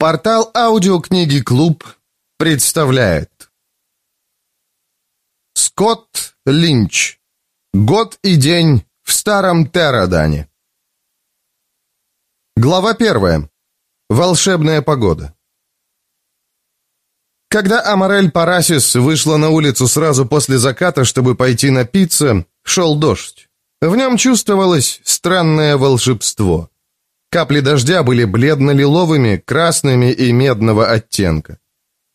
Портал аудиокниги «Клуб» представляет Скотт Линч Год и день в старом Террадане Глава первая. Волшебная погода Когда Амарель Парасис вышла на улицу сразу после заката, чтобы пойти напиться, шел дождь. В нем чувствовалось странное волшебство. Капли дождя были бледно-лиловыми, красными и медного оттенка.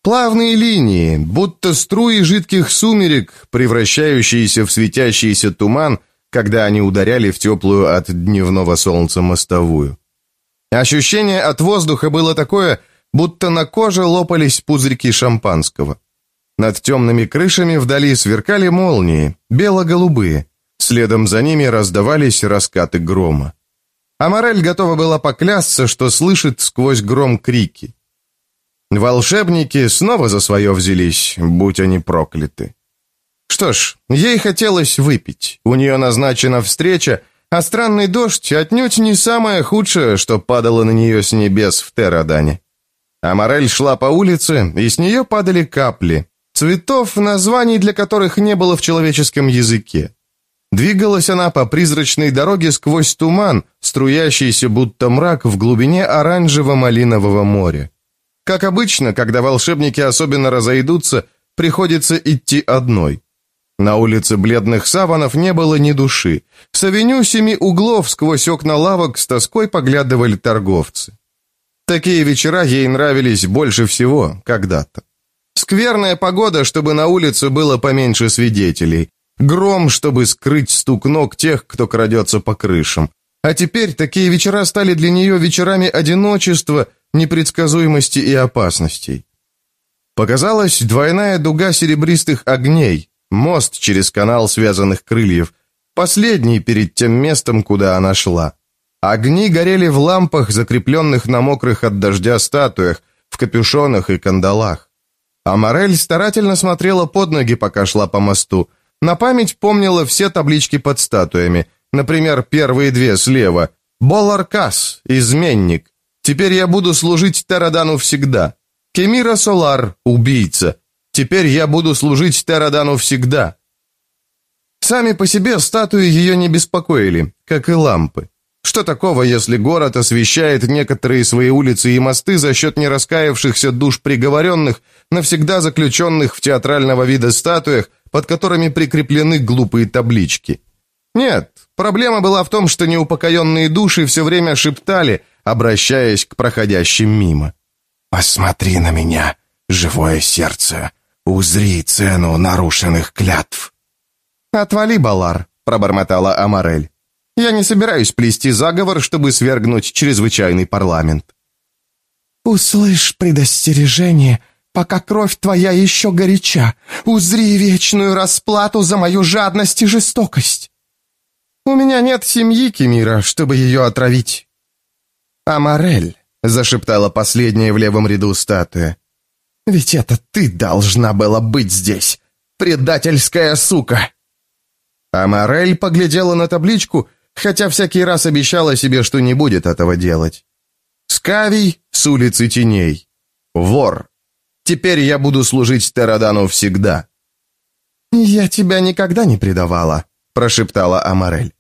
Плавные линии, будто струи жидких сумерек, превращающиеся в светящийся туман, когда они ударяли в теплую от дневного солнца мостовую. Ощущение от воздуха было такое, будто на коже лопались пузырьки шампанского. Над темными крышами вдали сверкали молнии, бело-голубые. Следом за ними раздавались раскаты грома. Амарель готова была поклясться, что слышит сквозь гром крики. Волшебники снова за свое взялись, будь они прокляты. Что ж, ей хотелось выпить. У нее назначена встреча, а странный дождь отнюдь не самое худшее, что падало на нее с небес в Терадане. Амарель шла по улице, и с нее падали капли. Цветов, названий для которых не было в человеческом языке. Двигалась она по призрачной дороге сквозь туман, струящийся будто мрак в глубине оранжево-малинового моря. Как обычно, когда волшебники особенно разойдутся, приходится идти одной. На улице бледных саванов не было ни души. В авеню семи углов сквозь окна лавок с тоской поглядывали торговцы. Такие вечера ей нравились больше всего когда-то. Скверная погода, чтобы на улице было поменьше свидетелей. Гром, чтобы скрыть стук ног тех, кто крадется по крышам. А теперь такие вечера стали для нее вечерами одиночества, непредсказуемости и опасностей. Показалась двойная дуга серебристых огней, мост через канал связанных крыльев, последний перед тем местом, куда она шла. Огни горели в лампах, закрепленных на мокрых от дождя статуях, в капюшонах и кандалах. А Морель старательно смотрела под ноги, пока шла по мосту, на память помнила все таблички под статуями. Например, первые две слева. Боларкас, изменник. Теперь я буду служить Терадану всегда. Кемира Солар, убийца. Теперь я буду служить Терадану всегда. Сами по себе статуи ее не беспокоили, как и лампы. Что такого, если город освещает некоторые свои улицы и мосты за счет нераскаявшихся душ приговоренных, навсегда заключенных в театрального вида статуях, под которыми прикреплены глупые таблички? Нет, проблема была в том, что неупокоенные души все время шептали, обращаясь к проходящим мимо. «Посмотри на меня, живое сердце, узри цену нарушенных клятв». «Отвали, Балар», — пробормотала Амарель. Я не собираюсь плести заговор, чтобы свергнуть чрезвычайный парламент». «Услышь предостережение, пока кровь твоя еще горяча. Узри вечную расплату за мою жадность и жестокость». «У меня нет семьи, Кемира, чтобы ее отравить». «Амарель», — зашептала последняя в левом ряду статуя. «Ведь это ты должна была быть здесь, предательская сука!» Амарель поглядела на табличку хотя всякий раз обещала себе, что не будет этого делать. Скавий с улицы теней. Вор. Теперь я буду служить Терадану всегда. «Я тебя никогда не предавала», — прошептала Амарель.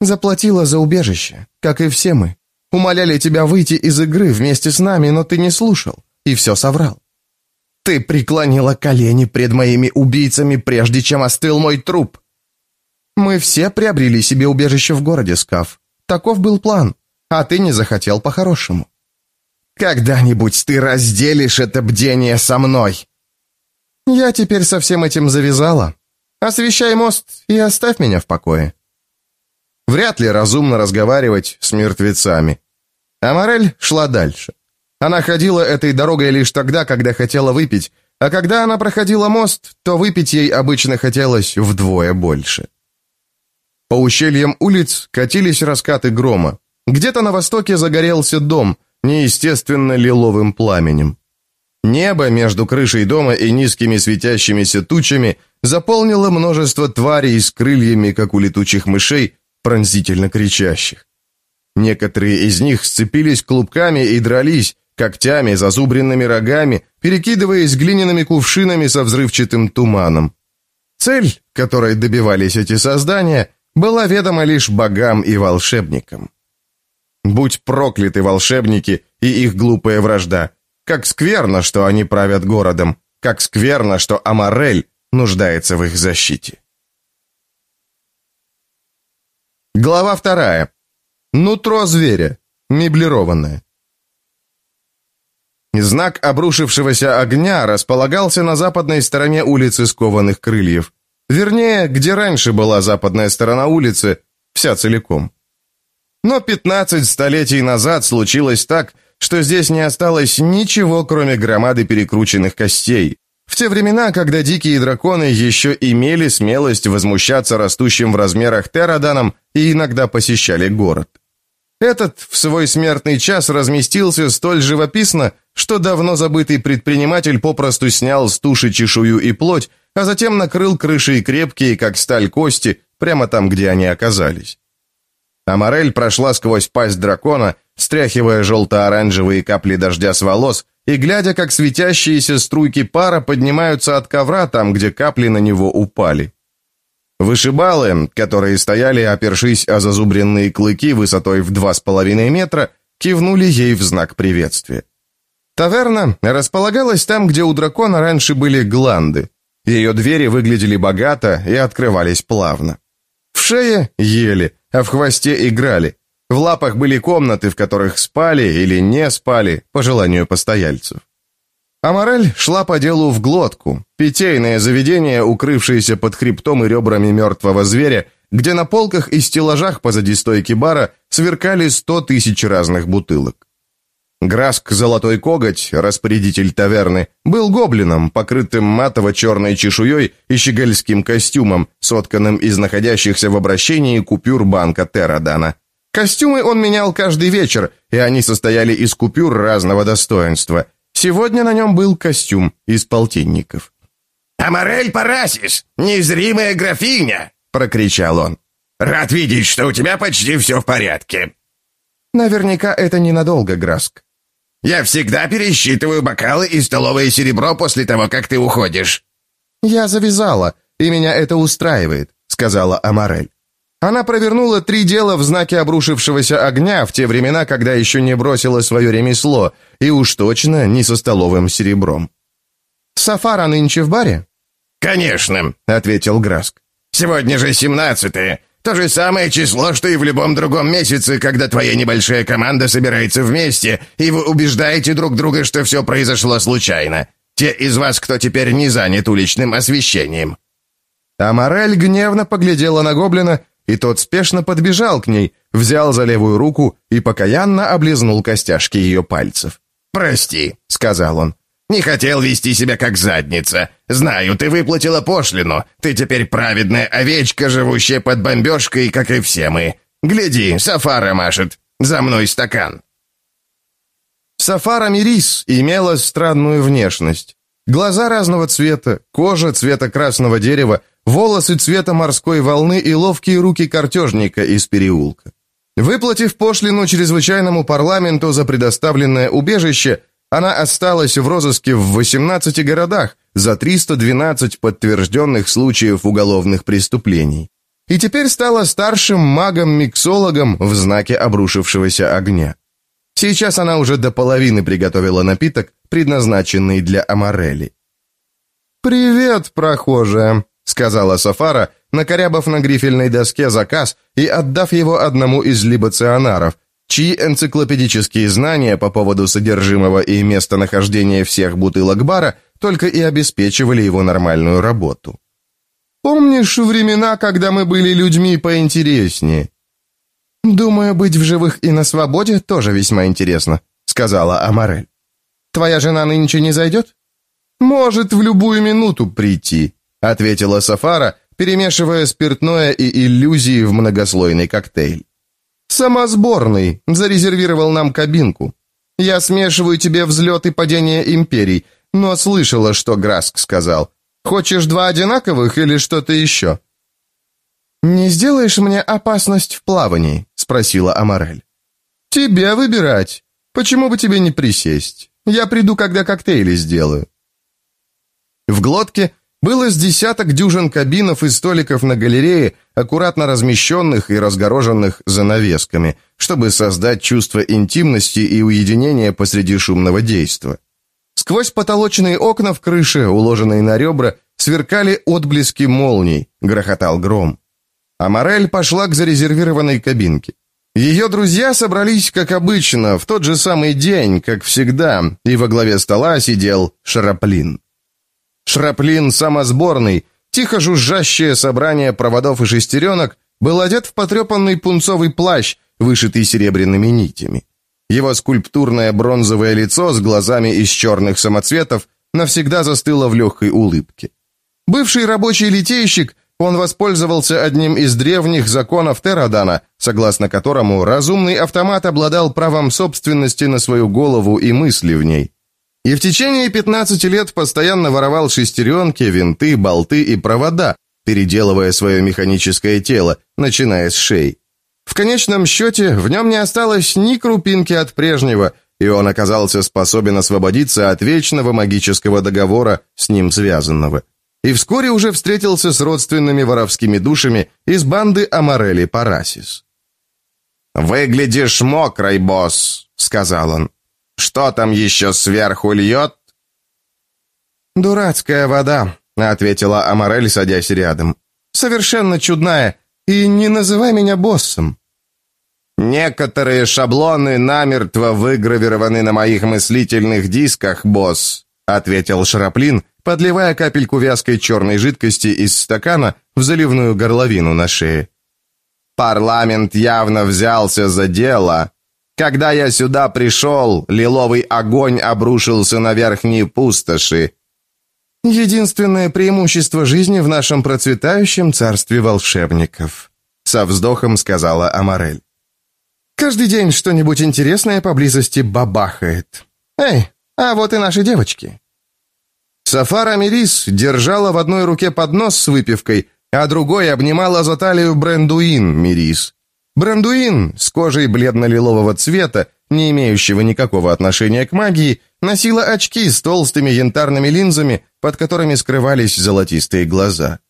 «Заплатила за убежище, как и все мы. Умоляли тебя выйти из игры вместе с нами, но ты не слушал и все соврал. Ты преклонила колени пред моими убийцами, прежде чем остыл мой труп. Мы все приобрели себе убежище в городе, Скаф. Таков был план, а ты не захотел по-хорошему. Когда-нибудь ты разделишь это бдение со мной. Я теперь со всем этим завязала. Освещай мост и оставь меня в покое. Вряд ли разумно разговаривать с мертвецами. Амарель шла дальше. Она ходила этой дорогой лишь тогда, когда хотела выпить, а когда она проходила мост, то выпить ей обычно хотелось вдвое больше. По ущельям улиц катились раскаты грома. Где-то на востоке загорелся дом, неестественно лиловым пламенем. Небо между крышей дома и низкими светящимися тучами заполнило множество тварей с крыльями, как у летучих мышей, пронзительно кричащих. Некоторые из них сцепились клубками и дрались, когтями, зазубренными рогами, перекидываясь глиняными кувшинами со взрывчатым туманом. Цель, которой добивались эти создания, была ведома лишь богам и волшебникам. Будь прокляты волшебники и их глупая вражда. Как скверно, что они правят городом. Как скверно, что Амарель нуждается в их защите. Глава вторая. Нутро зверя. Меблированное. Знак обрушившегося огня располагался на западной стороне улицы скованных крыльев. Вернее, где раньше была западная сторона улицы, вся целиком. Но 15 столетий назад случилось так, что здесь не осталось ничего, кроме громады перекрученных костей. В те времена, когда дикие драконы еще имели смелость возмущаться растущим в размерах Тераданом и иногда посещали город. Этот в свой смертный час разместился столь живописно, что давно забытый предприниматель попросту снял с туши чешую и плоть, а затем накрыл крышей крепкие, как сталь кости, прямо там, где они оказались. Амарель прошла сквозь пасть дракона, стряхивая желто-оранжевые капли дождя с волос и глядя, как светящиеся струйки пара поднимаются от ковра там, где капли на него упали. Вышибалы, которые стояли, опершись о зазубренные клыки высотой в два с половиной метра, кивнули ей в знак приветствия. Таверна располагалась там, где у дракона раньше были гланды. Ее двери выглядели богато и открывались плавно. В шее ели, а в хвосте играли. В лапах были комнаты, в которых спали или не спали, по желанию постояльцев. Амарель шла по делу в глотку, питейное заведение, укрывшееся под хребтом и ребрами мертвого зверя, где на полках и стеллажах позади стойки бара сверкали сто тысяч разных бутылок. Граск Золотой Коготь, распорядитель таверны, был гоблином, покрытым матово-черной чешуей и щегольским костюмом, сотканным из находящихся в обращении купюр банка Терадана. Костюмы он менял каждый вечер, и они состояли из купюр разного достоинства – Сегодня на нем был костюм из полтинников. «Амарель Парасис, незримая графиня!» — прокричал он. «Рад видеть, что у тебя почти все в порядке». «Наверняка это ненадолго, Граск». «Я всегда пересчитываю бокалы и столовое серебро после того, как ты уходишь». «Я завязала, и меня это устраивает», — сказала Амарель. Она провернула три дела в знаке обрушившегося огня в те времена, когда еще не бросила свое ремесло, и уж точно не со столовым серебром. «Сафара нынче в баре?» «Конечно», — ответил Граск. «Сегодня же семнадцатое. То же самое число, что и в любом другом месяце, когда твоя небольшая команда собирается вместе, и вы убеждаете друг друга, что все произошло случайно. Те из вас, кто теперь не занят уличным освещением». Амарель гневно поглядела на гоблина и тот спешно подбежал к ней, взял за левую руку и покаянно облизнул костяшки ее пальцев. «Прости», — сказал он. «Не хотел вести себя как задница. Знаю, ты выплатила пошлину. Ты теперь праведная овечка, живущая под бомбежкой, как и все мы. Гляди, Сафара машет. За мной стакан». Сафара Мирис имела странную внешность. Глаза разного цвета, кожа цвета красного дерева, волосы цвета морской волны и ловкие руки картежника из переулка. Выплатив пошлину чрезвычайному парламенту за предоставленное убежище, она осталась в розыске в 18 городах за 312 подтвержденных случаев уголовных преступлений. И теперь стала старшим магом-миксологом в знаке обрушившегося огня. Сейчас она уже до половины приготовила напиток, предназначенный для Амарели. «Привет, прохожая!» сказала Сафара, накорябав на грифельной доске заказ и отдав его одному из либоционаров, чьи энциклопедические знания по поводу содержимого и местонахождения всех бутылок бара только и обеспечивали его нормальную работу. «Помнишь времена, когда мы были людьми поинтереснее?» «Думаю, быть в живых и на свободе тоже весьма интересно», — сказала Амарель. «Твоя жена нынче не зайдет?» «Может в любую минуту прийти», ответила Сафара, перемешивая спиртное и иллюзии в многослойный коктейль. «Самосборный, зарезервировал нам кабинку. Я смешиваю тебе взлет и падение империй, но слышала, что Граск сказал. Хочешь два одинаковых или что-то еще?» «Не сделаешь мне опасность в плавании?» — спросила Амарель. «Тебе выбирать. Почему бы тебе не присесть? Я приду, когда коктейли сделаю». В глотке было с десяток дюжин кабинов и столиков на галерее, аккуратно размещенных и разгороженных занавесками, чтобы создать чувство интимности и уединения посреди шумного действа. Сквозь потолочные окна в крыше, уложенные на ребра, сверкали отблески молний, грохотал гром. А Морель пошла к зарезервированной кабинке. Ее друзья собрались, как обычно, в тот же самый день, как всегда, и во главе стола сидел Шараплин. Шраплин самосборный, тихо жужжащее собрание проводов и шестеренок, был одет в потрепанный пунцовый плащ, вышитый серебряными нитями. Его скульптурное бронзовое лицо с глазами из черных самоцветов навсегда застыло в легкой улыбке. Бывший рабочий литейщик, он воспользовался одним из древних законов Терадана, согласно которому разумный автомат обладал правом собственности на свою голову и мысли в ней. И в течение 15 лет постоянно воровал шестеренки, винты, болты и провода, переделывая свое механическое тело, начиная с шеи. В конечном счете, в нем не осталось ни крупинки от прежнего, и он оказался способен освободиться от вечного магического договора, с ним связанного. И вскоре уже встретился с родственными воровскими душами из банды Амарели Парасис. «Выглядишь мокрой, босс», — сказал он. Что там еще сверху льет?» «Дурацкая вода», — ответила Амарель, садясь рядом. «Совершенно чудная, и не называй меня боссом». «Некоторые шаблоны намертво выгравированы на моих мыслительных дисках, босс», — ответил Шараплин, подливая капельку вязкой черной жидкости из стакана в заливную горловину на шее. «Парламент явно взялся за дело, когда я сюда пришел, лиловый огонь обрушился на верхние пустоши. Единственное преимущество жизни в нашем процветающем царстве волшебников, со вздохом сказала Амарель. Каждый день что-нибудь интересное поблизости бабахает. Эй, а вот и наши девочки. Сафара Мирис держала в одной руке поднос с выпивкой, а другой обнимала за талию Брендуин Мирис. Брандуин с кожей бледно-лилового цвета, не имеющего никакого отношения к магии, носила очки с толстыми янтарными линзами, под которыми скрывались золотистые глаза.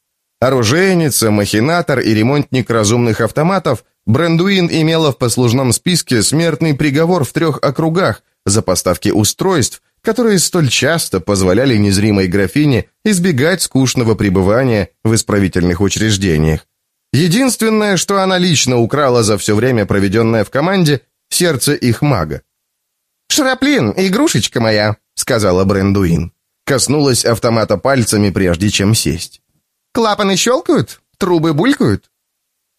Оружейница, махинатор и ремонтник разумных автоматов, Брандуин имела в послужном списке смертный приговор в трех округах за поставки устройств, которые столь часто позволяли незримой графине избегать скучного пребывания в исправительных учреждениях. Единственное, что она лично украла за все время, проведенное в команде, сердце их мага. «Шраплин, игрушечка моя», — сказала Брендуин. Коснулась автомата пальцами, прежде чем сесть. «Клапаны щелкают? Трубы булькают?»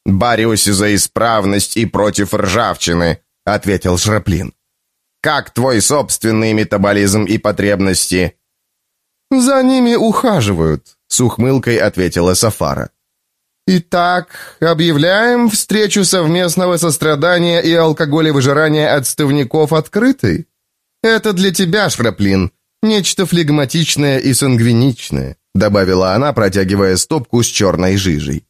«Борюсь за исправность и против ржавчины», — ответил Шраплин. «Как твой собственный метаболизм и потребности?» «За ними ухаживают», — с ухмылкой ответила Сафара. Итак, объявляем встречу совместного сострадания и алкоголевыжирания отставников открытой. Это для тебя, Шраплин, нечто флегматичное и сангвиничное, добавила она, протягивая стопку с черной жижей.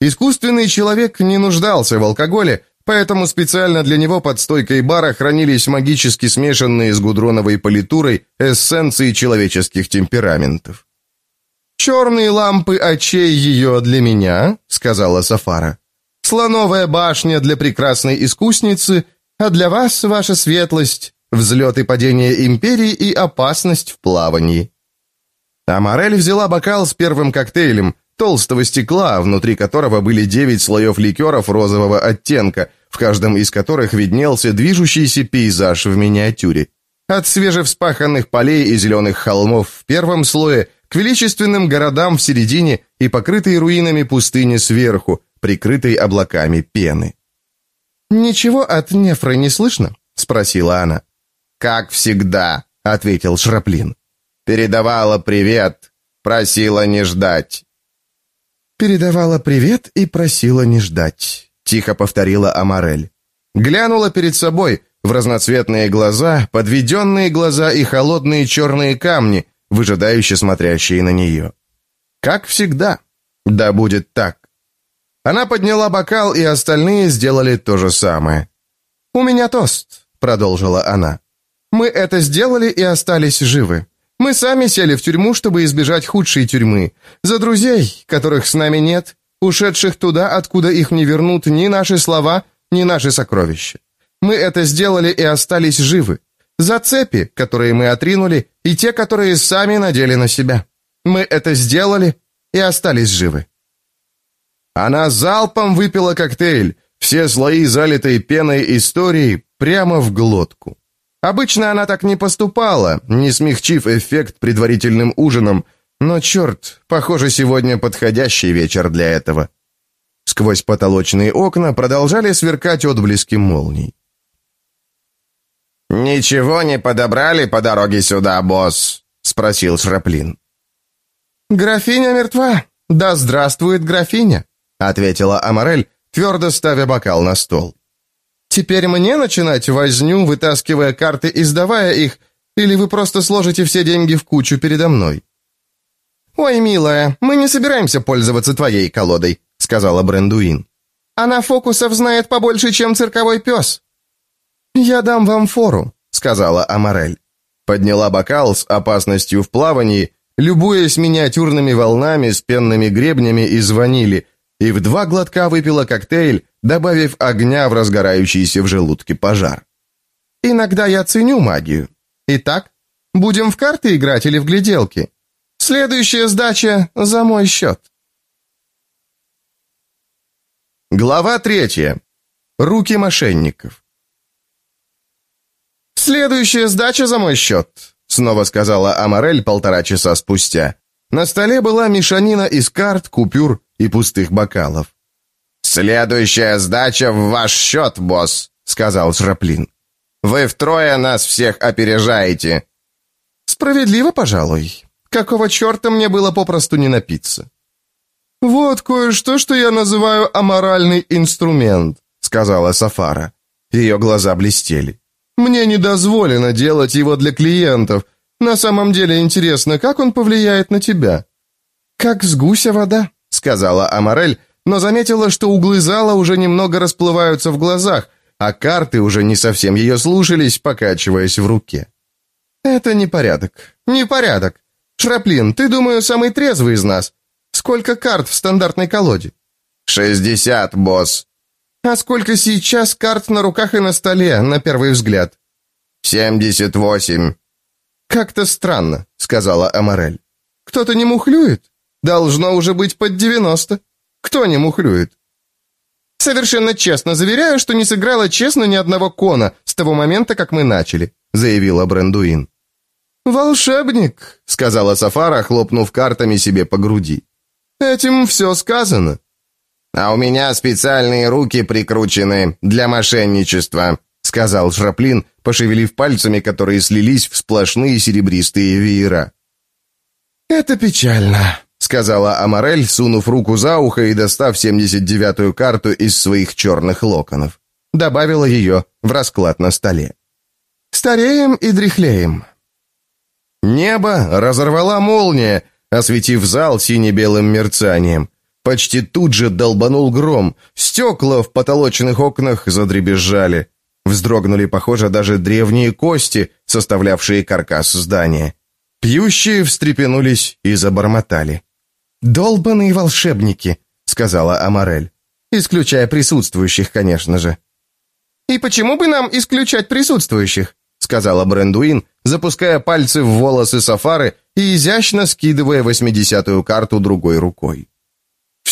Искусственный человек не нуждался в алкоголе, поэтому специально для него под стойкой бара хранились магически смешанные с гудроновой политурой эссенции человеческих темпераментов. «Черные лампы очей ее для меня», — сказала Сафара. «Слоновая башня для прекрасной искусницы, а для вас, ваша светлость, взлет и падение империи и опасность в плавании». Амарель взяла бокал с первым коктейлем, толстого стекла, внутри которого были девять слоев ликеров розового оттенка, в каждом из которых виднелся движущийся пейзаж в миниатюре. От свежевспаханных полей и зеленых холмов в первом слое к величественным городам в середине и покрытой руинами пустыни сверху, прикрытой облаками пены. «Ничего от Нефры не слышно?» — спросила она. «Как всегда», — ответил Шраплин. «Передавала привет, просила не ждать». «Передавала привет и просила не ждать», — тихо повторила Амарель. Глянула перед собой в разноцветные глаза, подведенные глаза и холодные черные камни, выжидающе смотрящие на нее. Как всегда. Да будет так. Она подняла бокал, и остальные сделали то же самое. «У меня тост. — продолжила она. «Мы это сделали и остались живы. Мы сами сели в тюрьму, чтобы избежать худшей тюрьмы. За друзей, которых с нами нет, ушедших туда, откуда их не вернут ни наши слова, ни наши сокровища. Мы это сделали и остались живы. За цепи, которые мы отринули, и те, которые сами надели на себя. Мы это сделали и остались живы. Она залпом выпила коктейль, все слои залитой пеной истории, прямо в глотку. Обычно она так не поступала, не смягчив эффект предварительным ужином, но, черт, похоже, сегодня подходящий вечер для этого. Сквозь потолочные окна продолжали сверкать отблески молний. «Ничего не подобрали по дороге сюда, босс?» — спросил Шраплин. «Графиня мертва. Да здравствует графиня», — ответила Амарель, твердо ставя бокал на стол. «Теперь мне начинать возню, вытаскивая карты и сдавая их, или вы просто сложите все деньги в кучу передо мной?» «Ой, милая, мы не собираемся пользоваться твоей колодой», — сказала Брендуин. «Она фокусов знает побольше, чем цирковой пес». «Я дам вам фору», — сказала Амарель. Подняла бокал с опасностью в плавании, любуясь миниатюрными волнами с пенными гребнями из ванили, и в два глотка выпила коктейль, добавив огня в разгорающийся в желудке пожар. «Иногда я ценю магию. Итак, будем в карты играть или в гляделки? Следующая сдача за мой счет». Глава третья. Руки мошенников. «Следующая сдача за мой счет», — снова сказала Амарель полтора часа спустя. На столе была мешанина из карт, купюр и пустых бокалов. «Следующая сдача в ваш счет, босс», — сказал Шраплин. «Вы втрое нас всех опережаете». «Справедливо, пожалуй. Какого черта мне было попросту не напиться?» «Вот кое-что, что я называю аморальный инструмент», — сказала Сафара. Ее глаза блестели. Мне не дозволено делать его для клиентов. На самом деле интересно, как он повлияет на тебя?» «Как с гуся вода», — сказала Амарель, но заметила, что углы зала уже немного расплываются в глазах, а карты уже не совсем ее слушались, покачиваясь в руке. «Это непорядок. Непорядок. Шраплин, ты, думаю, самый трезвый из нас. Сколько карт в стандартной колоде?» «Шестьдесят, босс», «А сколько сейчас карт на руках и на столе, на первый взгляд?» «Семьдесят восемь». «Как-то странно», — сказала Амарель. «Кто-то не мухлюет? Должно уже быть под девяносто. Кто не мухлюет?» «Совершенно честно заверяю, что не сыграла честно ни одного кона с того момента, как мы начали», — заявила Брендуин. «Волшебник», — сказала Сафара, хлопнув картами себе по груди. «Этим все сказано». «А у меня специальные руки прикручены для мошенничества», сказал Шраплин, пошевелив пальцами, которые слились в сплошные серебристые веера. «Это печально», — сказала Амарель, сунув руку за ухо и достав 79-ю карту из своих черных локонов. Добавила ее в расклад на столе. «Стареем и дряхлеем». Небо разорвала молния, осветив зал сине-белым мерцанием. Почти тут же долбанул гром. Стекла в потолочных окнах задребезжали. Вздрогнули, похоже, даже древние кости, составлявшие каркас здания. Пьющие встрепенулись и забормотали. «Долбаные волшебники», — сказала Амарель. «Исключая присутствующих, конечно же». «И почему бы нам исключать присутствующих?» — сказала Брендуин, запуская пальцы в волосы Сафары и изящно скидывая восьмидесятую карту другой рукой.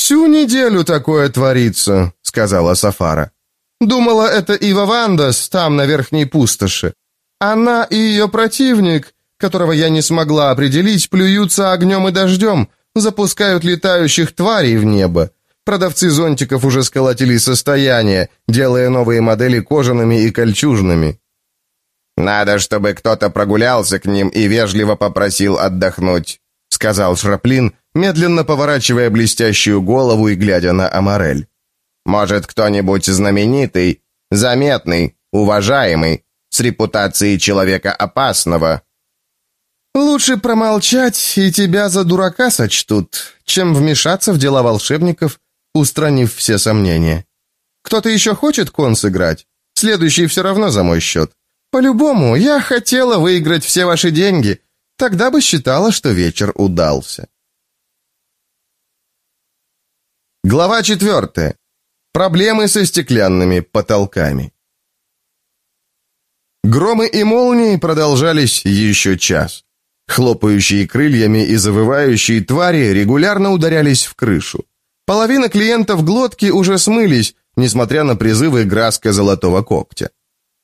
«Всю неделю такое творится», — сказала Сафара. «Думала, это Ива Вандас там, на верхней пустоши. Она и ее противник, которого я не смогла определить, плюются огнем и дождем, запускают летающих тварей в небо. Продавцы зонтиков уже сколотили состояние, делая новые модели кожаными и кольчужными». «Надо, чтобы кто-то прогулялся к ним и вежливо попросил отдохнуть», — сказал Шраплин, медленно поворачивая блестящую голову и глядя на Амарель. «Может, кто-нибудь знаменитый, заметный, уважаемый, с репутацией человека опасного?» «Лучше промолчать, и тебя за дурака сочтут, чем вмешаться в дела волшебников, устранив все сомнения. Кто-то еще хочет кон сыграть? Следующий все равно за мой счет. По-любому, я хотела выиграть все ваши деньги. Тогда бы считала, что вечер удался. Глава четвертая. Проблемы со стеклянными потолками. Громы и молнии продолжались еще час. Хлопающие крыльями и завывающие твари регулярно ударялись в крышу. Половина клиентов глотки уже смылись, несмотря на призывы Граска Золотого Когтя.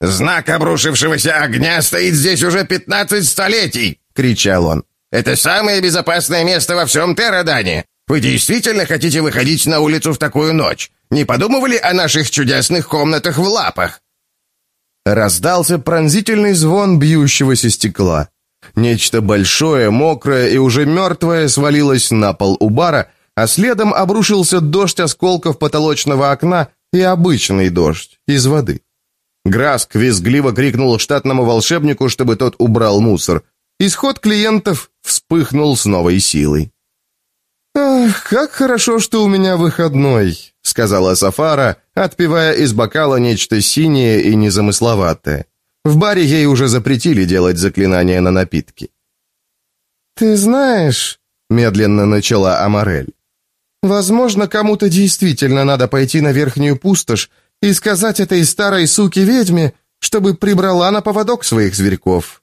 «Знак обрушившегося огня стоит здесь уже пятнадцать столетий!» — кричал он. «Это самое безопасное место во всем Террадане. Вы действительно хотите выходить на улицу в такую ночь? Не подумывали о наших чудесных комнатах в лапах?» Раздался пронзительный звон бьющегося стекла. Нечто большое, мокрое и уже мертвое свалилось на пол у бара, а следом обрушился дождь осколков потолочного окна и обычный дождь из воды. Граск визгливо крикнул штатному волшебнику, чтобы тот убрал мусор. Исход клиентов вспыхнул с новой силой. «Ах, как хорошо, что у меня выходной», — сказала Сафара, отпивая из бокала нечто синее и незамысловатое. В баре ей уже запретили делать заклинания на напитки. «Ты знаешь», — медленно начала Амарель, «возможно, кому-то действительно надо пойти на верхнюю пустошь и сказать этой старой суке-ведьме, чтобы прибрала на поводок своих зверьков».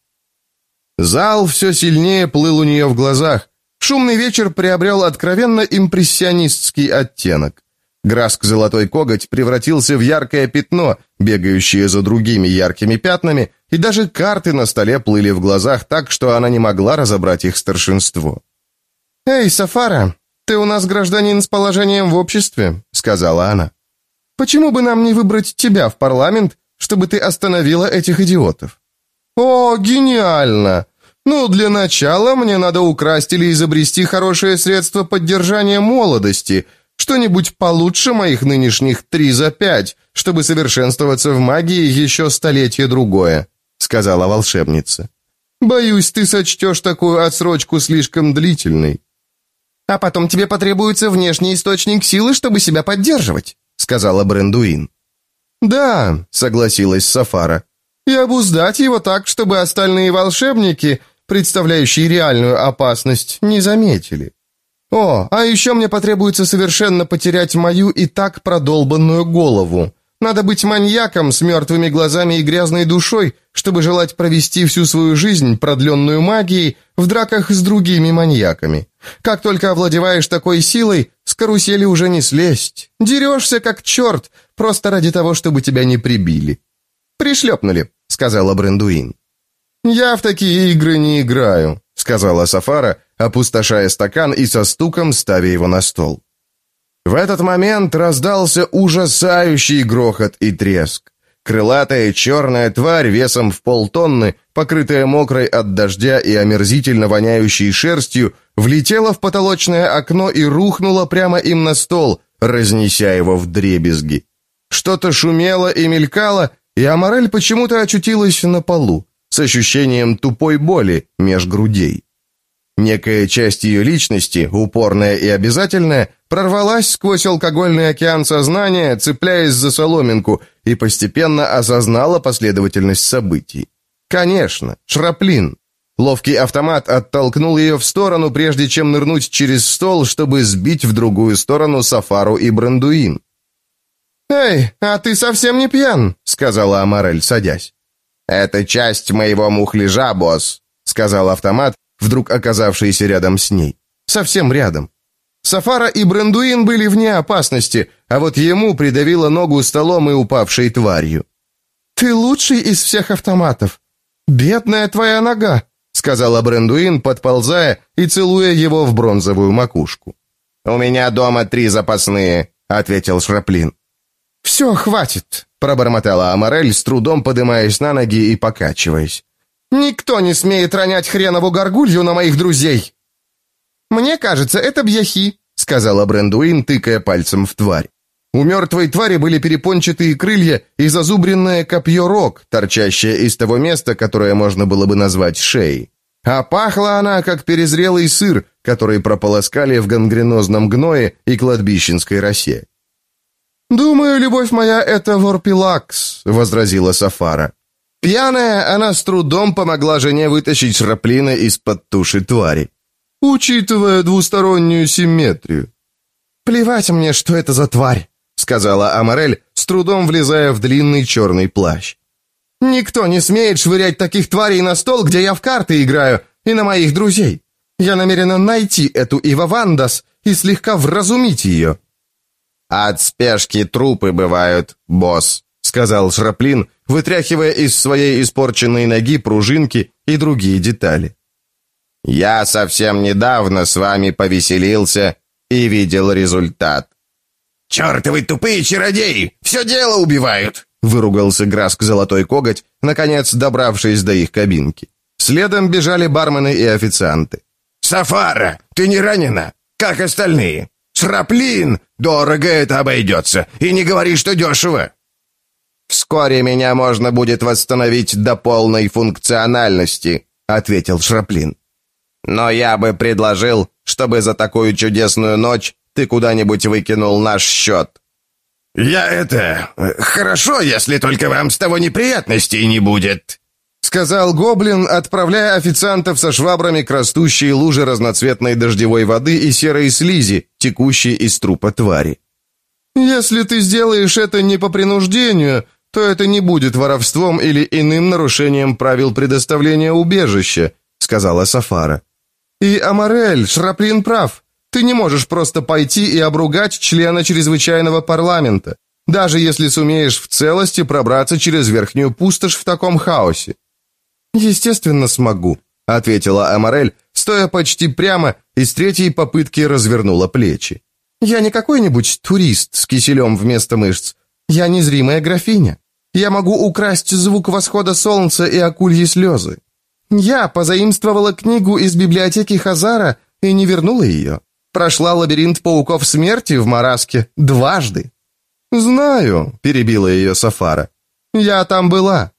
Зал все сильнее плыл у нее в глазах. Шумный вечер приобрел откровенно импрессионистский оттенок. Граск Золотой Коготь превратился в яркое пятно, бегающее за другими яркими пятнами, и даже карты на столе плыли в глазах так, что она не могла разобрать их старшинство. «Эй, Сафара, ты у нас гражданин с положением в обществе», — сказала она. «Почему бы нам не выбрать тебя в парламент, чтобы ты остановила этих идиотов?» «О, гениально! Ну, для начала мне надо украсть или изобрести хорошее средство поддержания молодости — что-нибудь получше моих нынешних три за пять, чтобы совершенствоваться в магии еще столетие другое», — сказала волшебница. «Боюсь, ты сочтешь такую отсрочку слишком длительной». «А потом тебе потребуется внешний источник силы, чтобы себя поддерживать», — сказала Брендуин. «Да», — согласилась Сафара, — «и обуздать его так, чтобы остальные волшебники, представляющие реальную опасность, не заметили». О, а еще мне потребуется совершенно потерять мою и так продолбанную голову. Надо быть маньяком с мертвыми глазами и грязной душой, чтобы желать провести всю свою жизнь, продленную магией, в драках с другими маньяками. Как только овладеваешь такой силой, с карусели уже не слезть. Дерешься как черт, просто ради того, чтобы тебя не прибили. «Пришлепнули», — сказала Брендуин. «Я в такие игры не играю», — сказала Сафара, опустошая стакан и со стуком ставя его на стол. В этот момент раздался ужасающий грохот и треск. Крылатая черная тварь весом в полтонны, покрытая мокрой от дождя и омерзительно воняющей шерстью, влетела в потолочное окно и рухнула прямо им на стол, разнеся его в дребезги. Что-то шумело и мелькало, и Амарель почему-то очутилась на полу, с ощущением тупой боли меж грудей. Некая часть ее личности, упорная и обязательная, прорвалась сквозь алкогольный океан сознания, цепляясь за соломинку, и постепенно осознала последовательность событий. Конечно, Шраплин. Ловкий автомат оттолкнул ее в сторону, прежде чем нырнуть через стол, чтобы сбить в другую сторону Сафару и Брандуин. «Эй, а ты совсем не пьян», — сказала Амарель, садясь. «Это часть моего мухляжа, босс», — сказал автомат, вдруг оказавшийся рядом с ней. Совсем рядом. Сафара и Брендуин были вне опасности, а вот ему придавило ногу столом и упавшей тварью. «Ты лучший из всех автоматов. Бедная твоя нога», — сказала Брендуин, подползая и целуя его в бронзовую макушку. «У меня дома три запасные», — ответил Шраплин. «Все, хватит», — пробормотала Амарель, с трудом подымаясь на ноги и покачиваясь. Никто не смеет ронять хренову горгулью на моих друзей!» «Мне кажется, это бьяхи», — сказала Брендуин, тыкая пальцем в тварь. У мертвой твари были перепончатые крылья и зазубренное копье-рог, торчащее из того места, которое можно было бы назвать шеей. А пахла она, как перезрелый сыр, который прополоскали в гангренозном гное и кладбищенской росе. «Думаю, любовь моя, это ворпилакс», — возразила Сафара. Пьяная, она с трудом помогла жене вытащить шраплина из-под туши твари. «Учитывая двустороннюю симметрию». «Плевать мне, что это за тварь», — сказала Амарель, с трудом влезая в длинный черный плащ. «Никто не смеет швырять таких тварей на стол, где я в карты играю, и на моих друзей. Я намерена найти эту Ивавандас и слегка вразумить ее». «От спешки трупы бывают, босс», — сказал Шраплин, вытряхивая из своей испорченной ноги пружинки и другие детали. «Я совсем недавно с вами повеселился и видел результат». «Чертовы тупые чародеи! Все дело убивают!» — выругался Граск Золотой Коготь, наконец добравшись до их кабинки. Следом бежали бармены и официанты. «Сафара, ты не ранена? Как остальные? Шраплин! Дорого это обойдется, и не говори, что дешево!» «Вскоре меня можно будет восстановить до полной функциональности», — ответил Шраплин. «Но я бы предложил, чтобы за такую чудесную ночь ты куда-нибудь выкинул наш счет». «Я это... Хорошо, если только вам с того неприятностей не будет», — сказал Гоблин, отправляя официантов со швабрами к растущей луже разноцветной дождевой воды и серой слизи, текущей из трупа твари. «Если ты сделаешь это не по принуждению, то это не будет воровством или иным нарушением правил предоставления убежища», — сказала Сафара. «И Амарель, Шраплин прав. Ты не можешь просто пойти и обругать члена чрезвычайного парламента, даже если сумеешь в целости пробраться через верхнюю пустошь в таком хаосе». «Естественно, смогу», — ответила Амарель, стоя почти прямо и с третьей попытки развернула плечи. «Я не какой-нибудь турист с киселем вместо мышц. Я незримая графиня. Я могу украсть звук восхода солнца и акульи слезы. Я позаимствовала книгу из библиотеки Хазара и не вернула ее. Прошла лабиринт пауков смерти в Мараске дважды. «Знаю», — перебила ее Сафара. «Я там была.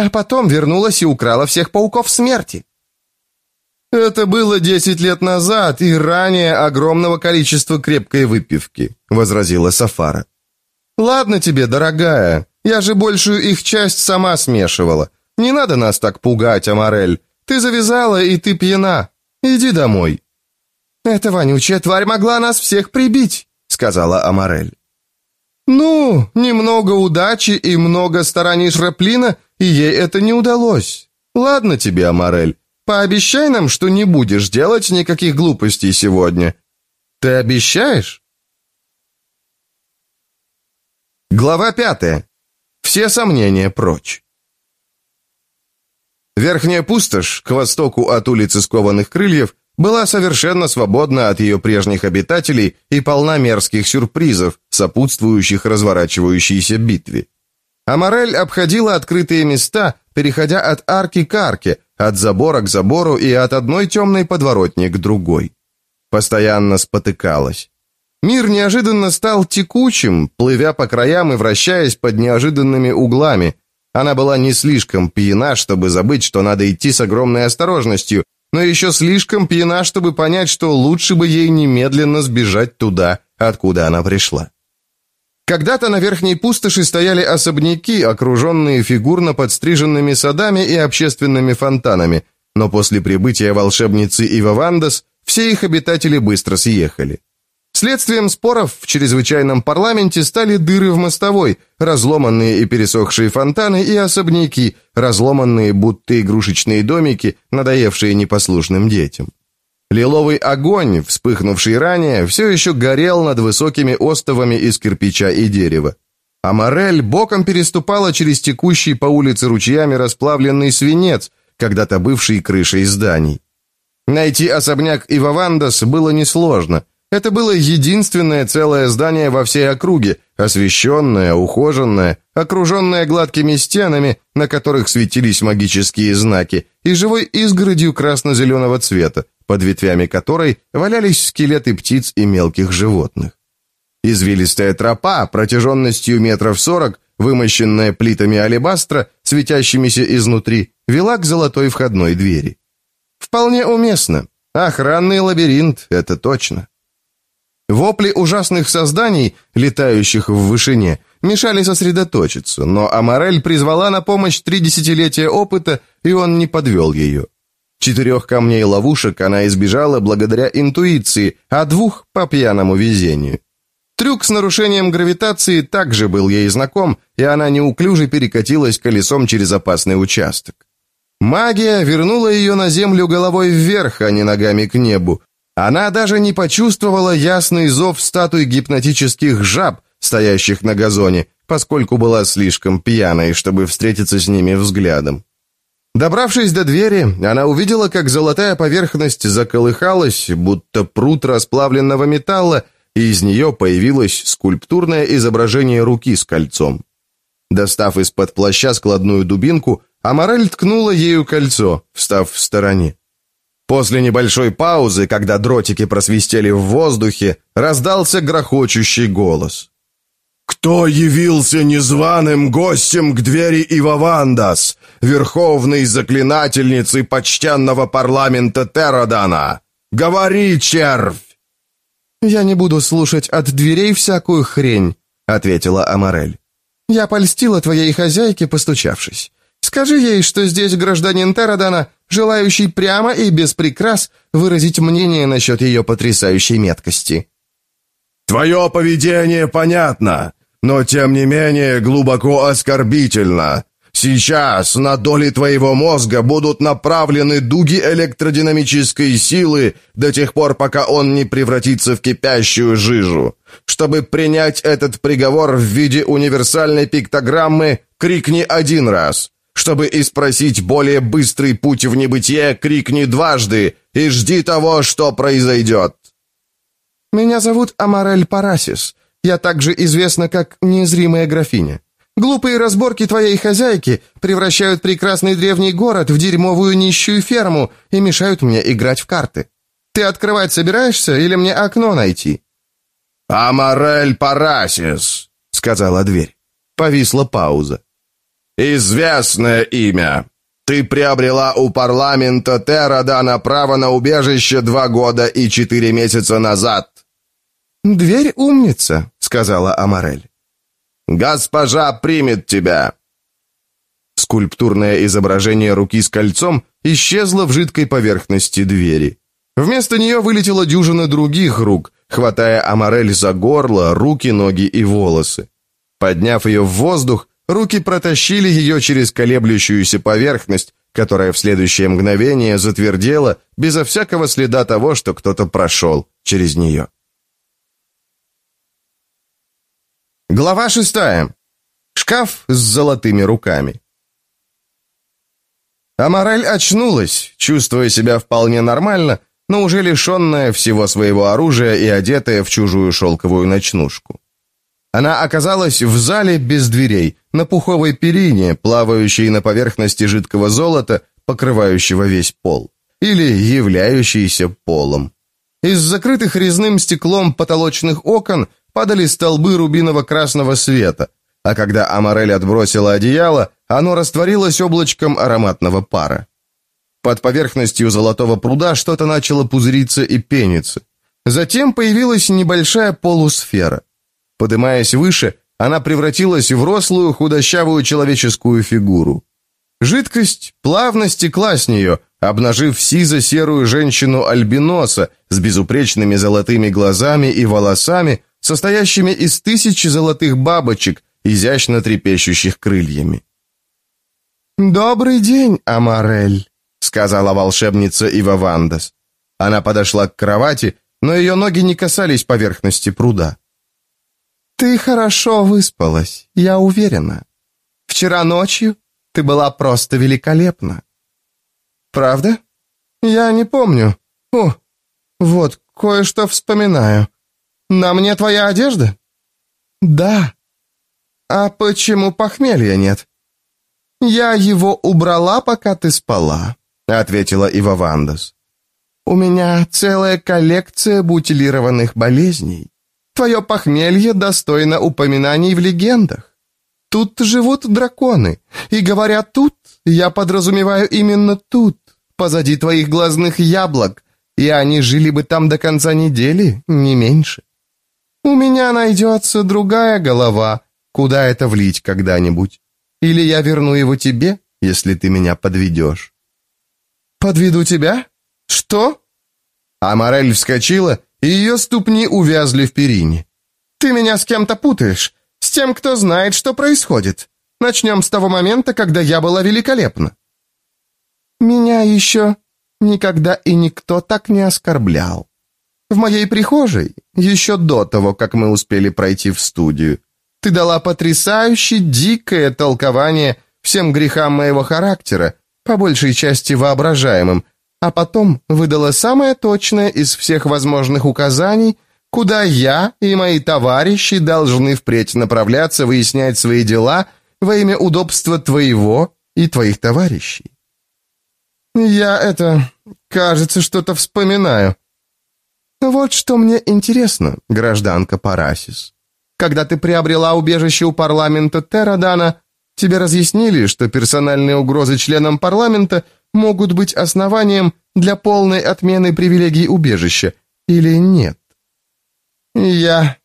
А потом вернулась и украла всех пауков смерти». «Это было десять лет назад и ранее огромного количества крепкой выпивки», — возразила Сафара. «Ладно тебе, дорогая, я же большую их часть сама смешивала. Не надо нас так пугать, Амарель. Ты завязала, и ты пьяна. Иди домой». «Эта вонючая тварь могла нас всех прибить», — сказала Амарель. «Ну, немного удачи и много стараний Шраплина, и ей это не удалось. Ладно тебе, Амарель, пообещай нам, что не будешь делать никаких глупостей сегодня. Ты обещаешь?» Глава пятая. Все сомнения прочь. Верхняя пустошь, к востоку от улицы скованных крыльев, была совершенно свободна от ее прежних обитателей и полна мерзких сюрпризов, сопутствующих разворачивающейся битве. Амарель обходила открытые места, переходя от арки к арке, от забора к забору и от одной темной подворотни к другой. Постоянно спотыкалась. Мир неожиданно стал текучим, плывя по краям и вращаясь под неожиданными углами. Она была не слишком пьяна, чтобы забыть, что надо идти с огромной осторожностью, но еще слишком пьяна, чтобы понять, что лучше бы ей немедленно сбежать туда, откуда она пришла. Когда-то на верхней пустоши стояли особняки, окруженные фигурно подстриженными садами и общественными фонтанами, но после прибытия волшебницы Ивавандас все их обитатели быстро съехали. Следствием споров в чрезвычайном парламенте стали дыры в мостовой, разломанные и пересохшие фонтаны и особняки, разломанные будто игрушечные домики, надоевшие непослушным детям. Лиловый огонь, вспыхнувший ранее, все еще горел над высокими остовами из кирпича и дерева. А Морель боком переступала через текущий по улице ручьями расплавленный свинец, когда-то бывший крышей зданий. Найти особняк Ивавандас было несложно. Это было единственное целое здание во всей округе, освещенное, ухоженное, окруженное гладкими стенами, на которых светились магические знаки, и живой изгородью красно-зеленого цвета, под ветвями которой валялись скелеты птиц и мелких животных. Извилистая тропа протяженностью метров сорок, вымощенная плитами алебастра, светящимися изнутри, вела к золотой входной двери. Вполне уместно. Охранный лабиринт, это точно. Вопли ужасных созданий, летающих в вышине, мешали сосредоточиться, но Амарель призвала на помощь три десятилетия опыта, и он не подвел ее. Четырех камней ловушек она избежала благодаря интуиции, а двух – по пьяному везению. Трюк с нарушением гравитации также был ей знаком, и она неуклюже перекатилась колесом через опасный участок. Магия вернула ее на землю головой вверх, а не ногами к небу, она даже не почувствовала ясный зов статуй гипнотических жаб, стоящих на газоне, поскольку была слишком пьяной, чтобы встретиться с ними взглядом. Добравшись до двери, она увидела, как золотая поверхность заколыхалась, будто пруд расплавленного металла, и из нее появилось скульптурное изображение руки с кольцом. Достав из-под плаща складную дубинку, Амарель ткнула ею кольцо, встав в стороне. После небольшой паузы, когда дротики просвистели в воздухе, раздался грохочущий голос. «Кто явился незваным гостем к двери Ивавандас, верховной заклинательницы почтенного парламента Теродана? Говори, червь!» «Я не буду слушать от дверей всякую хрень», — ответила Амарель. «Я польстила твоей хозяйке, постучавшись. Скажи ей, что здесь гражданин Терадана, желающий прямо и без прикрас выразить мнение насчет ее потрясающей меткости». «Твое поведение понятно, но тем не менее глубоко оскорбительно. Сейчас на доли твоего мозга будут направлены дуги электродинамической силы до тех пор, пока он не превратится в кипящую жижу. Чтобы принять этот приговор в виде универсальной пиктограммы, крикни один раз. Чтобы испросить более быстрый путь в небытие, крикни дважды и жди того, что произойдет. «Меня зовут Амарель Парасис. Я также известна как незримая графиня. Глупые разборки твоей хозяйки превращают прекрасный древний город в дерьмовую нищую ферму и мешают мне играть в карты. Ты открывать собираешься или мне окно найти?» «Амарель Парасис», — сказала дверь. Повисла пауза. «Известное имя. Ты приобрела у парламента Терадана право на убежище два года и четыре месяца назад». «Дверь умница», — сказала Амарель. «Госпожа примет тебя!» Скульптурное изображение руки с кольцом исчезло в жидкой поверхности двери. Вместо нее вылетела дюжина других рук, хватая Амарель за горло, руки, ноги и волосы. Подняв ее в воздух, Руки протащили ее через колеблющуюся поверхность, которая в следующее мгновение затвердела, безо всякого следа того, что кто-то прошел через нее. Глава шестая. Шкаф с золотыми руками. Амарель очнулась, чувствуя себя вполне нормально, но уже лишенная всего своего оружия и одетая в чужую шелковую ночнушку. Она оказалась в зале без дверей, на пуховой перине, плавающей на поверхности жидкого золота, покрывающего весь пол. Или являющейся полом. Из закрытых резным стеклом потолочных окон падали столбы рубиново-красного света, а когда Амарель отбросила одеяло, оно растворилось облачком ароматного пара. Под поверхностью золотого пруда что-то начало пузыриться и пениться. Затем появилась небольшая полусфера. Подымаясь выше, она превратилась в рослую худощавую человеческую фигуру. Жидкость плавно стекла с нее, обнажив сизо-серую женщину-альбиноса с безупречными золотыми глазами и волосами, состоящими из тысячи золотых бабочек, изящно трепещущих крыльями. «Добрый день, Амарель», — сказала волшебница Ивавандас. Она подошла к кровати, но ее ноги не касались поверхности пруда. «Ты хорошо выспалась, я уверена. Вчера ночью ты была просто великолепна». «Правда? Я не помню. О, вот, кое-что вспоминаю. На мне твоя одежда?» «Да». «А почему похмелья нет?» «Я его убрала, пока ты спала», — ответила Ивавандас. «У меня целая коллекция бутилированных болезней. Твое похмелье достойно упоминаний в легендах. Тут живут драконы, и говоря «тут», я подразумеваю именно тут, позади твоих глазных яблок, и они жили бы там до конца недели, не меньше. У меня найдется другая голова, куда это влить когда-нибудь. Или я верну его тебе, если ты меня подведешь». «Подведу тебя? Что?» Амарель вскочила, и ее ступни увязли в перине. «Ты меня с кем-то путаешь, с тем, кто знает, что происходит. Начнем с того момента, когда я была великолепна». «Меня еще никогда и никто так не оскорблял. В моей прихожей, еще до того, как мы успели пройти в студию, ты дала потрясающе дикое толкование всем грехам моего характера, по большей части воображаемым, а потом выдала самое точное из всех возможных указаний, куда я и мои товарищи должны впредь направляться выяснять свои дела во имя удобства твоего и твоих товарищей. Я это, кажется, что-то вспоминаю. Вот что мне интересно, гражданка Парасис. Когда ты приобрела убежище у парламента Терадана, тебе разъяснили, что персональные угрозы членам парламента – могут быть основанием для полной отмены привилегий убежища или нет. Я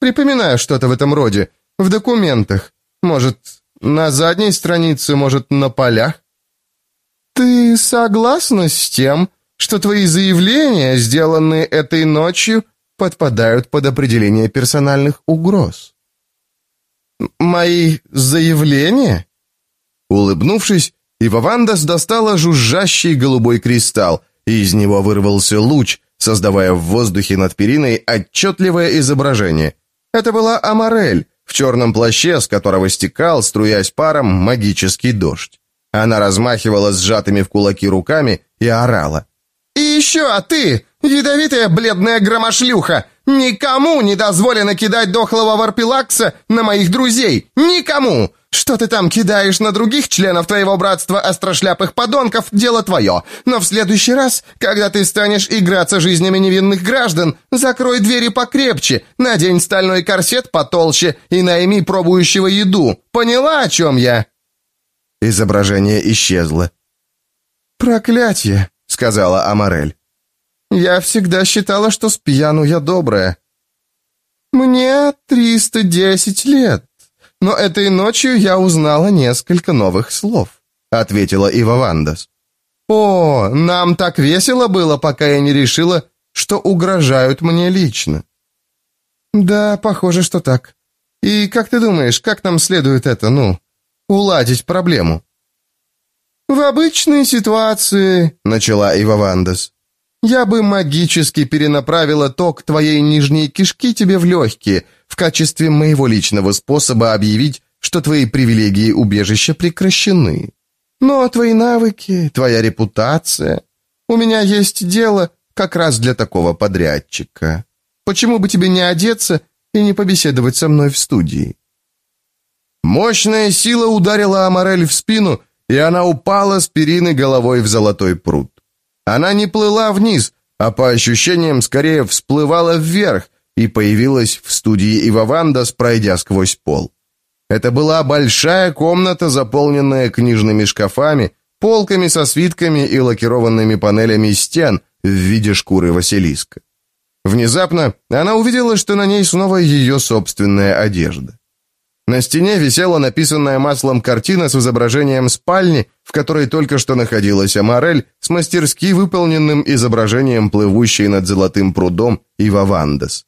припоминаю что-то в этом роде, в документах, может, на задней странице, может, на полях. Ты согласна с тем, что твои заявления, сделанные этой ночью, подпадают под определение персональных угроз? Мои заявления? Улыбнувшись, и Вавандас достала жужжащий голубой кристалл, и из него вырвался луч, создавая в воздухе над периной отчетливое изображение. Это была Амарель, в черном плаще, с которого стекал, струясь паром, магический дождь. Она размахивала сжатыми в кулаки руками и орала. «И еще, а ты, ядовитая бледная громошлюха, никому не дозволено кидать дохлого варпилакса на моих друзей! Никому! Что ты там кидаешь на других членов твоего братства острошляпых подонков, дело твое. Но в следующий раз, когда ты станешь играться жизнями невинных граждан, закрой двери покрепче, надень стальной корсет потолще и найми пробующего еду. Поняла, о чем я?» Изображение исчезло. «Проклятие!» — сказала Амарель. «Я всегда считала, что с пьяну я добрая». «Мне триста десять лет», но этой ночью я узнала несколько новых слов», — ответила Ива Вандас. «О, нам так весело было, пока я не решила, что угрожают мне лично». «Да, похоже, что так. И как ты думаешь, как нам следует это, ну, уладить проблему?» «В обычной ситуации», — начала Ива Вандас, «я бы магически перенаправила ток твоей нижней кишки тебе в легкие, в качестве моего личного способа объявить, что твои привилегии убежища прекращены. Но твои навыки, твоя репутация... У меня есть дело как раз для такого подрядчика. Почему бы тебе не одеться и не побеседовать со мной в студии?» Мощная сила ударила Амарель в спину, и она упала с перины головой в золотой пруд. Она не плыла вниз, а по ощущениям скорее всплывала вверх, и появилась в студии Ивавандас, пройдя сквозь пол. Это была большая комната, заполненная книжными шкафами, полками со свитками и лакированными панелями стен в виде шкуры Василиска. Внезапно она увидела, что на ней снова ее собственная одежда. На стене висела написанная маслом картина с изображением спальни, в которой только что находилась Амарель, с мастерски выполненным изображением плывущей над золотым прудом Ивавандас.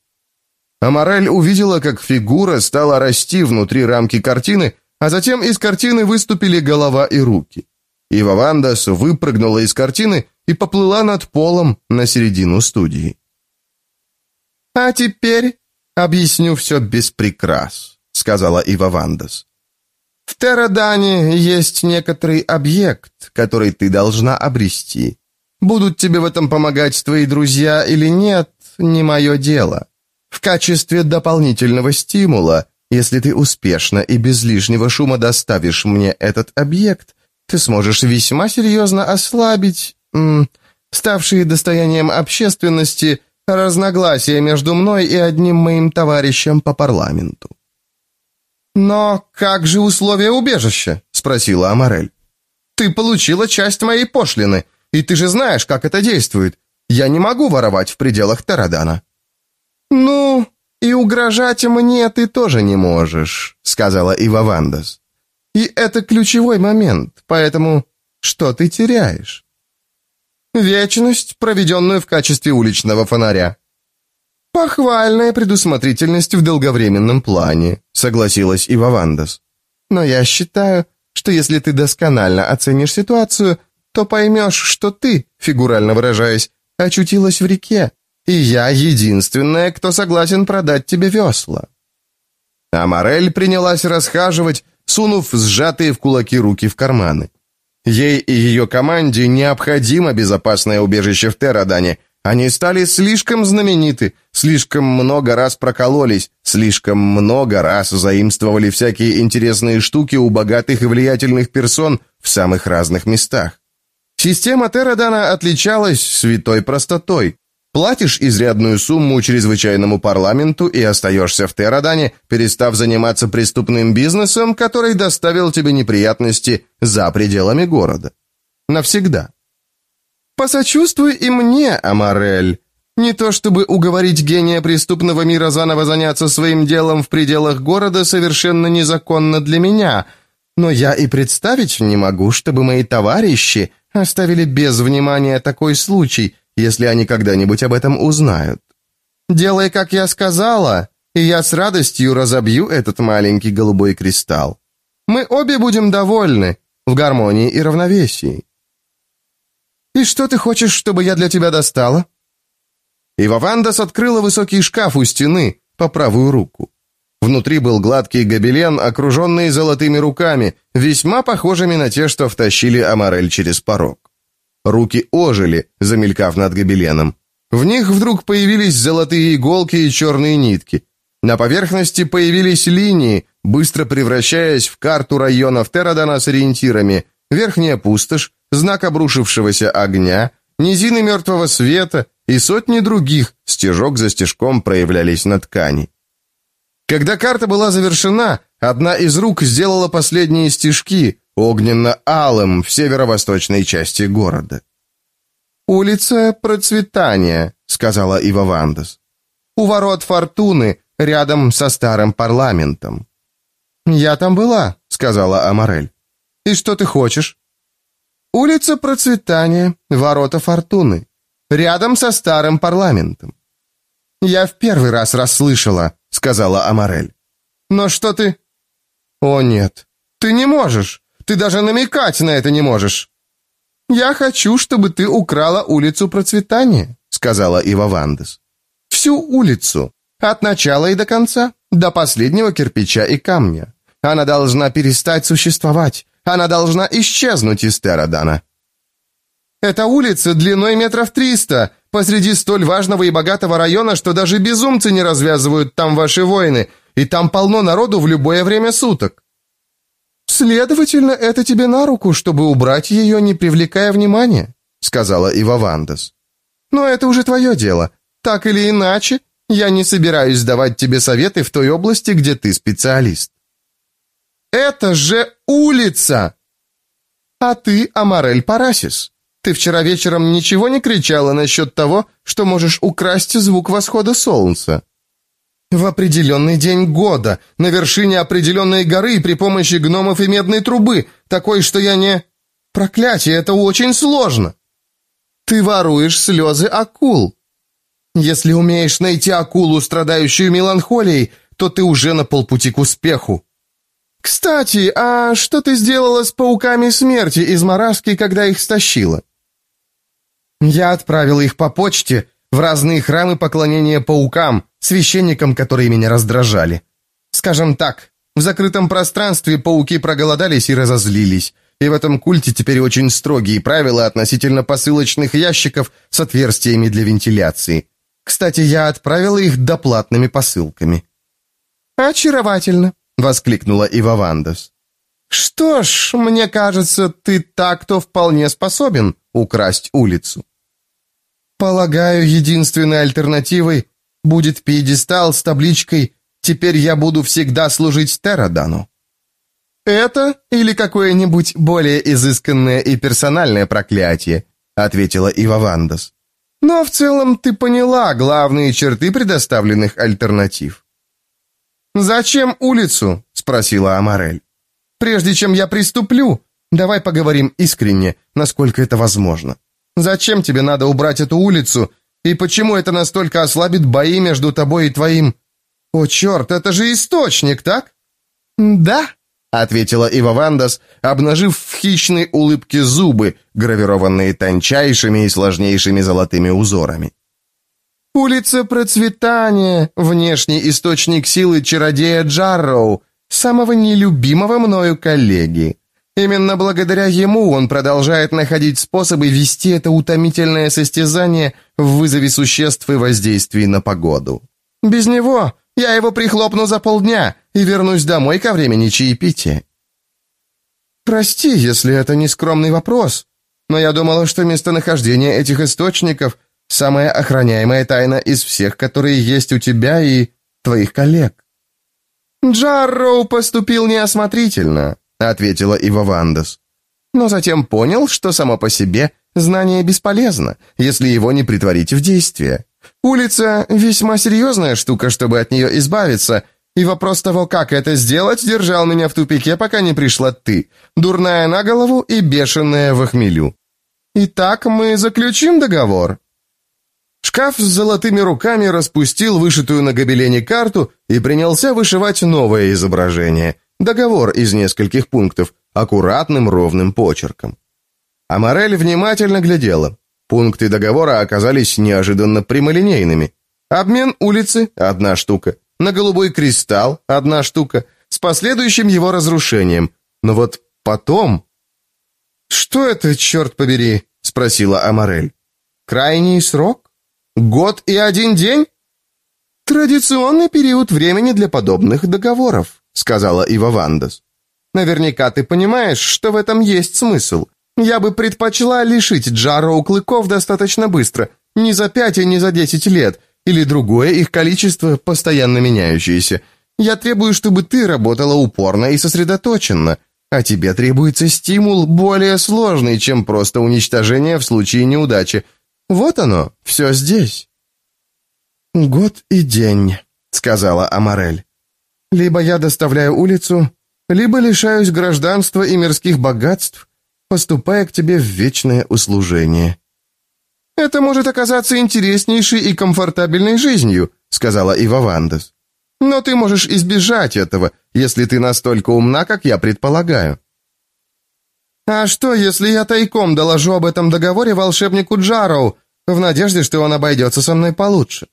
Амарель увидела, как фигура стала расти внутри рамки картины, а затем из картины выступили голова и руки. Ива Вандас выпрыгнула из картины и поплыла над полом на середину студии. «А теперь объясню все без прикрас», — сказала Ива Вандас. «В Терадане есть некоторый объект, который ты должна обрести. Будут тебе в этом помогать твои друзья или нет, не мое дело. В качестве дополнительного стимула, если ты успешно и без лишнего шума доставишь мне этот объект, ты сможешь весьма серьезно ослабить, м, ставшие достоянием общественности, разногласия между мной и одним моим товарищем по парламенту. «Но как же условия убежища?» — спросила Амарель. «Ты получила часть моей пошлины, и ты же знаешь, как это действует. Я не могу воровать в пределах Тарадана». «Ну...» «И угрожать мне ты тоже не можешь», — сказала Ива Вандас. «И это ключевой момент, поэтому что ты теряешь?» «Вечность, проведенную в качестве уличного фонаря». «Похвальная предусмотрительность в долговременном плане», — согласилась Ива Вандас. «Но я считаю, что если ты досконально оценишь ситуацию, то поймешь, что ты, фигурально выражаясь, очутилась в реке, и я единственная, кто согласен продать тебе весла». А Морель принялась расхаживать, сунув сжатые в кулаки руки в карманы. Ей и ее команде необходимо безопасное убежище в Терадане. Они стали слишком знамениты, слишком много раз прокололись, слишком много раз заимствовали всякие интересные штуки у богатых и влиятельных персон в самых разных местах. Система Терадана отличалась святой простотой. Платишь изрядную сумму чрезвычайному парламенту и остаешься в Терадане, перестав заниматься преступным бизнесом, который доставил тебе неприятности за пределами города. Навсегда. Посочувствуй и мне, Амарель. Не то чтобы уговорить гения преступного мира заново заняться своим делом в пределах города совершенно незаконно для меня, но я и представить не могу, чтобы мои товарищи оставили без внимания такой случай, если они когда-нибудь об этом узнают. Делай, как я сказала, и я с радостью разобью этот маленький голубой кристалл. Мы обе будем довольны, в гармонии и равновесии. «И что ты хочешь, чтобы я для тебя достала?» Ивавандас открыла высокий шкаф у стены по правую руку. Внутри был гладкий гобелен, окруженный золотыми руками, весьма похожими на те, что втащили Амарель через порог. Руки ожили, замелькав над гобеленом. В них вдруг появились золотые иголки и черные нитки. На поверхности появились линии, быстро превращаясь в карту районов Терадана с ориентирами «Верхняя пустошь», «Знак обрушившегося огня», «Низины мертвого света» и сотни других, стежок за стежком проявлялись на ткани. Когда карта была завершена, одна из рук сделала последние стежки, огненно-алым в северо-восточной части города. «Улица Процветания», — сказала Ива Вандас. «У ворот Фортуны, рядом со старым парламентом». «Я там была», — сказала Амарель. «И что ты хочешь?» «Улица Процветания, ворота Фортуны, рядом со старым парламентом». «Я в первый раз расслышала», — сказала Амарель. «Но что ты...» «О, нет, ты не можешь. Ты даже намекать на это не можешь». «Я хочу, чтобы ты украла улицу процветания», — сказала Ива Вандес. «Всю улицу, от начала и до конца, до последнего кирпича и камня. Она должна перестать существовать. Она должна исчезнуть из Терадана». «Эта улица длиной метров триста, посреди столь важного и богатого района, что даже безумцы не развязывают там ваши войны, и там полно народу в любое время суток. «Следовательно, это тебе на руку, чтобы убрать ее, не привлекая внимания», сказала Ива Вандас. «Но это уже твое дело. Так или иначе, я не собираюсь давать тебе советы в той области, где ты специалист». «Это же улица!» «А ты Амарель Парасис. Ты вчера вечером ничего не кричала насчет того, что можешь украсть звук восхода солнца?» В определенный день года, на вершине определенной горы при помощи гномов и медной трубы, такой, что я не... Проклятие, это очень сложно. Ты воруешь слезы акул. Если умеешь найти акулу, страдающую меланхолией, то ты уже на полпути к успеху. Кстати, а что ты сделала с пауками смерти из Мараски, когда их стащила? Я отправила их по почте, в разные храмы поклонения паукам, священникам, которые меня раздражали. Скажем так, в закрытом пространстве пауки проголодались и разозлились, и в этом культе теперь очень строгие правила относительно посылочных ящиков с отверстиями для вентиляции. Кстати, я отправила их доплатными посылками. «Очаровательно!» — воскликнула Ива Вандас. «Что ж, мне кажется, ты так-то вполне способен украсть улицу». Полагаю, единственной альтернативой будет пьедестал с табличкой «Теперь я буду всегда служить Терадану». «Это или какое-нибудь более изысканное и персональное проклятие», ответила Ива Вандас. Но в целом ты поняла главные черты предоставленных альтернатив. «Зачем улицу?» — спросила Амарель. «Прежде чем я приступлю, давай поговорим искренне, насколько это возможно. Зачем тебе надо убрать эту улицу, и почему это настолько ослабит бои между тобой и твоим... О, черт, это же источник, так?» «Да», — ответила Ива Вандас, обнажив в хищной улыбке зубы, гравированные тончайшими и сложнейшими золотыми узорами. «Улица процветания, внешний источник силы чародея Джарроу, самого нелюбимого мною коллеги. Именно благодаря ему он продолжает находить способы вести это утомительное состязание в вызове существ и воздействии на погоду. Без него я его прихлопну за полдня и вернусь домой ко времени чаепития. Прости, если это не скромный вопрос, но я думала, что местонахождение этих источников – самая охраняемая тайна из всех, которые есть у тебя и твоих коллег. Джарроу поступил неосмотрительно, ответила Ива Вандас. Но затем понял, что само по себе знание бесполезно, если его не притворить в действие. Улица — весьма серьезная штука, чтобы от нее избавиться, и вопрос того, как это сделать, держал меня в тупике, пока не пришла ты, дурная на голову и бешеная в охмелю. Итак, мы заключим договор». Шкаф с золотыми руками распустил вышитую на гобелене карту и принялся вышивать новое изображение, договор из нескольких пунктов, аккуратным ровным почерком. Амарель внимательно глядела. Пункты договора оказались неожиданно прямолинейными. Обмен улицы – одна штука. На голубой кристалл – одна штука. С последующим его разрушением. Но вот потом... «Что это, черт побери?» – спросила Амарель. «Крайний срок? Год и один день?» «Традиционный период времени для подобных договоров», — сказала Ива Вандас. «Наверняка ты понимаешь, что в этом есть смысл. Я бы предпочла лишить Джароу клыков достаточно быстро, не за пять и не за десять лет, или другое их количество, постоянно меняющееся. Я требую, чтобы ты работала упорно и сосредоточенно, а тебе требуется стимул более сложный, чем просто уничтожение в случае неудачи. Вот оно, все здесь». «Год и день», — сказала Амарель. «Либо я доставляю улицу, либо лишаюсь гражданства и мирских богатств, поступая к тебе в вечное услужение». «Это может оказаться интереснейшей и комфортабельной жизнью», сказала Ива Вандес. «Но ты можешь избежать этого, если ты настолько умна, как я предполагаю». «А что, если я тайком доложу об этом договоре волшебнику Джароу, в надежде, что он обойдется со мной получше?»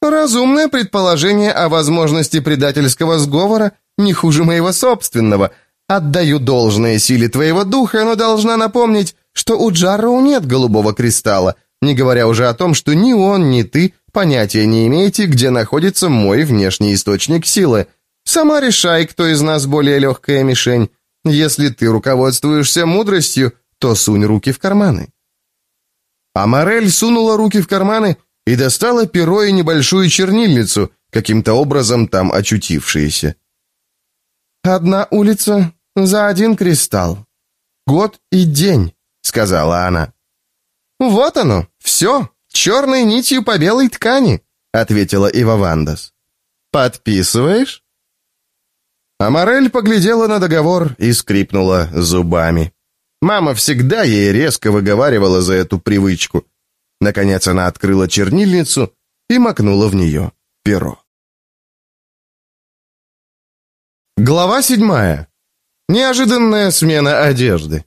«Разумное предположение о возможности предательского сговора не хуже моего собственного, Отдаю должное силе твоего духа, но должна напомнить, что у Джарроу нет голубого кристалла, не говоря уже о том, что ни он, ни ты понятия не имеете, где находится мой внешний источник силы. Сама решай, кто из нас более легкая мишень. Если ты руководствуешься мудростью, то сунь руки в карманы». Амарель сунула руки в карманы и достала перо и небольшую чернильницу, каким-то образом там очутившиеся. «Одна улица, за один кристалл. Год и день», — сказала она. «Вот оно, все, черной нитью по белой ткани», — ответила Ива Вандас. «Подписываешь?» Амарель поглядела на договор и скрипнула зубами. Мама всегда ей резко выговаривала за эту привычку. Наконец она открыла чернильницу и макнула в нее перо. Глава седьмая. Неожиданная смена одежды.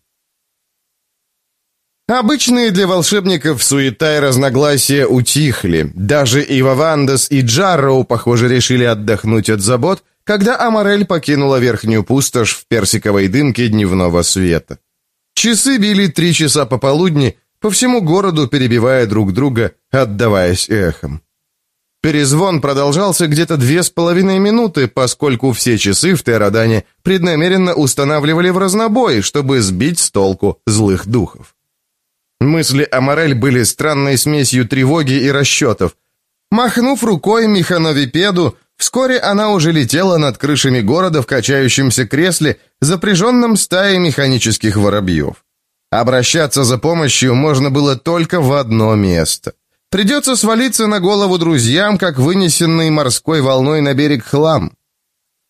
Обычные для волшебников суета и разногласия утихли. Даже Ива Вандас и Джарроу, похоже, решили отдохнуть от забот, когда Амарель покинула верхнюю пустошь в персиковой дымке дневного света. Часы били три часа пополудни, по всему городу перебивая друг друга, отдаваясь эхом. Перезвон продолжался где-то две с половиной минуты, поскольку все часы в Терадане преднамеренно устанавливали в разнобой, чтобы сбить с толку злых духов. Мысли о Морель были странной смесью тревоги и расчетов. Махнув рукой механовипеду, вскоре она уже летела над крышами города в качающемся кресле, запряженном стаей механических воробьев. Обращаться за помощью можно было только в одно место. Придется свалиться на голову друзьям, как вынесенный морской волной на берег хлам.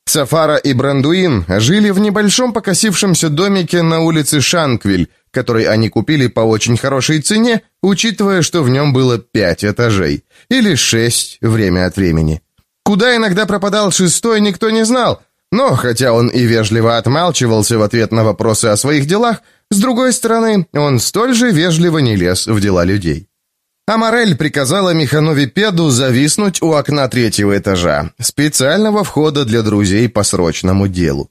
Сафара и Брандуин жили в небольшом покосившемся домике на улице Шанквиль, который они купили по очень хорошей цене, учитывая, что в нем было пять этажей, или шесть время от времени. Куда иногда пропадал шестой, никто не знал, но, хотя он и вежливо отмалчивался в ответ на вопросы о своих делах, с другой стороны, он столь же вежливо не лез в дела людей. Амарель приказала механовипеду зависнуть у окна третьего этажа, специального входа для друзей по срочному делу.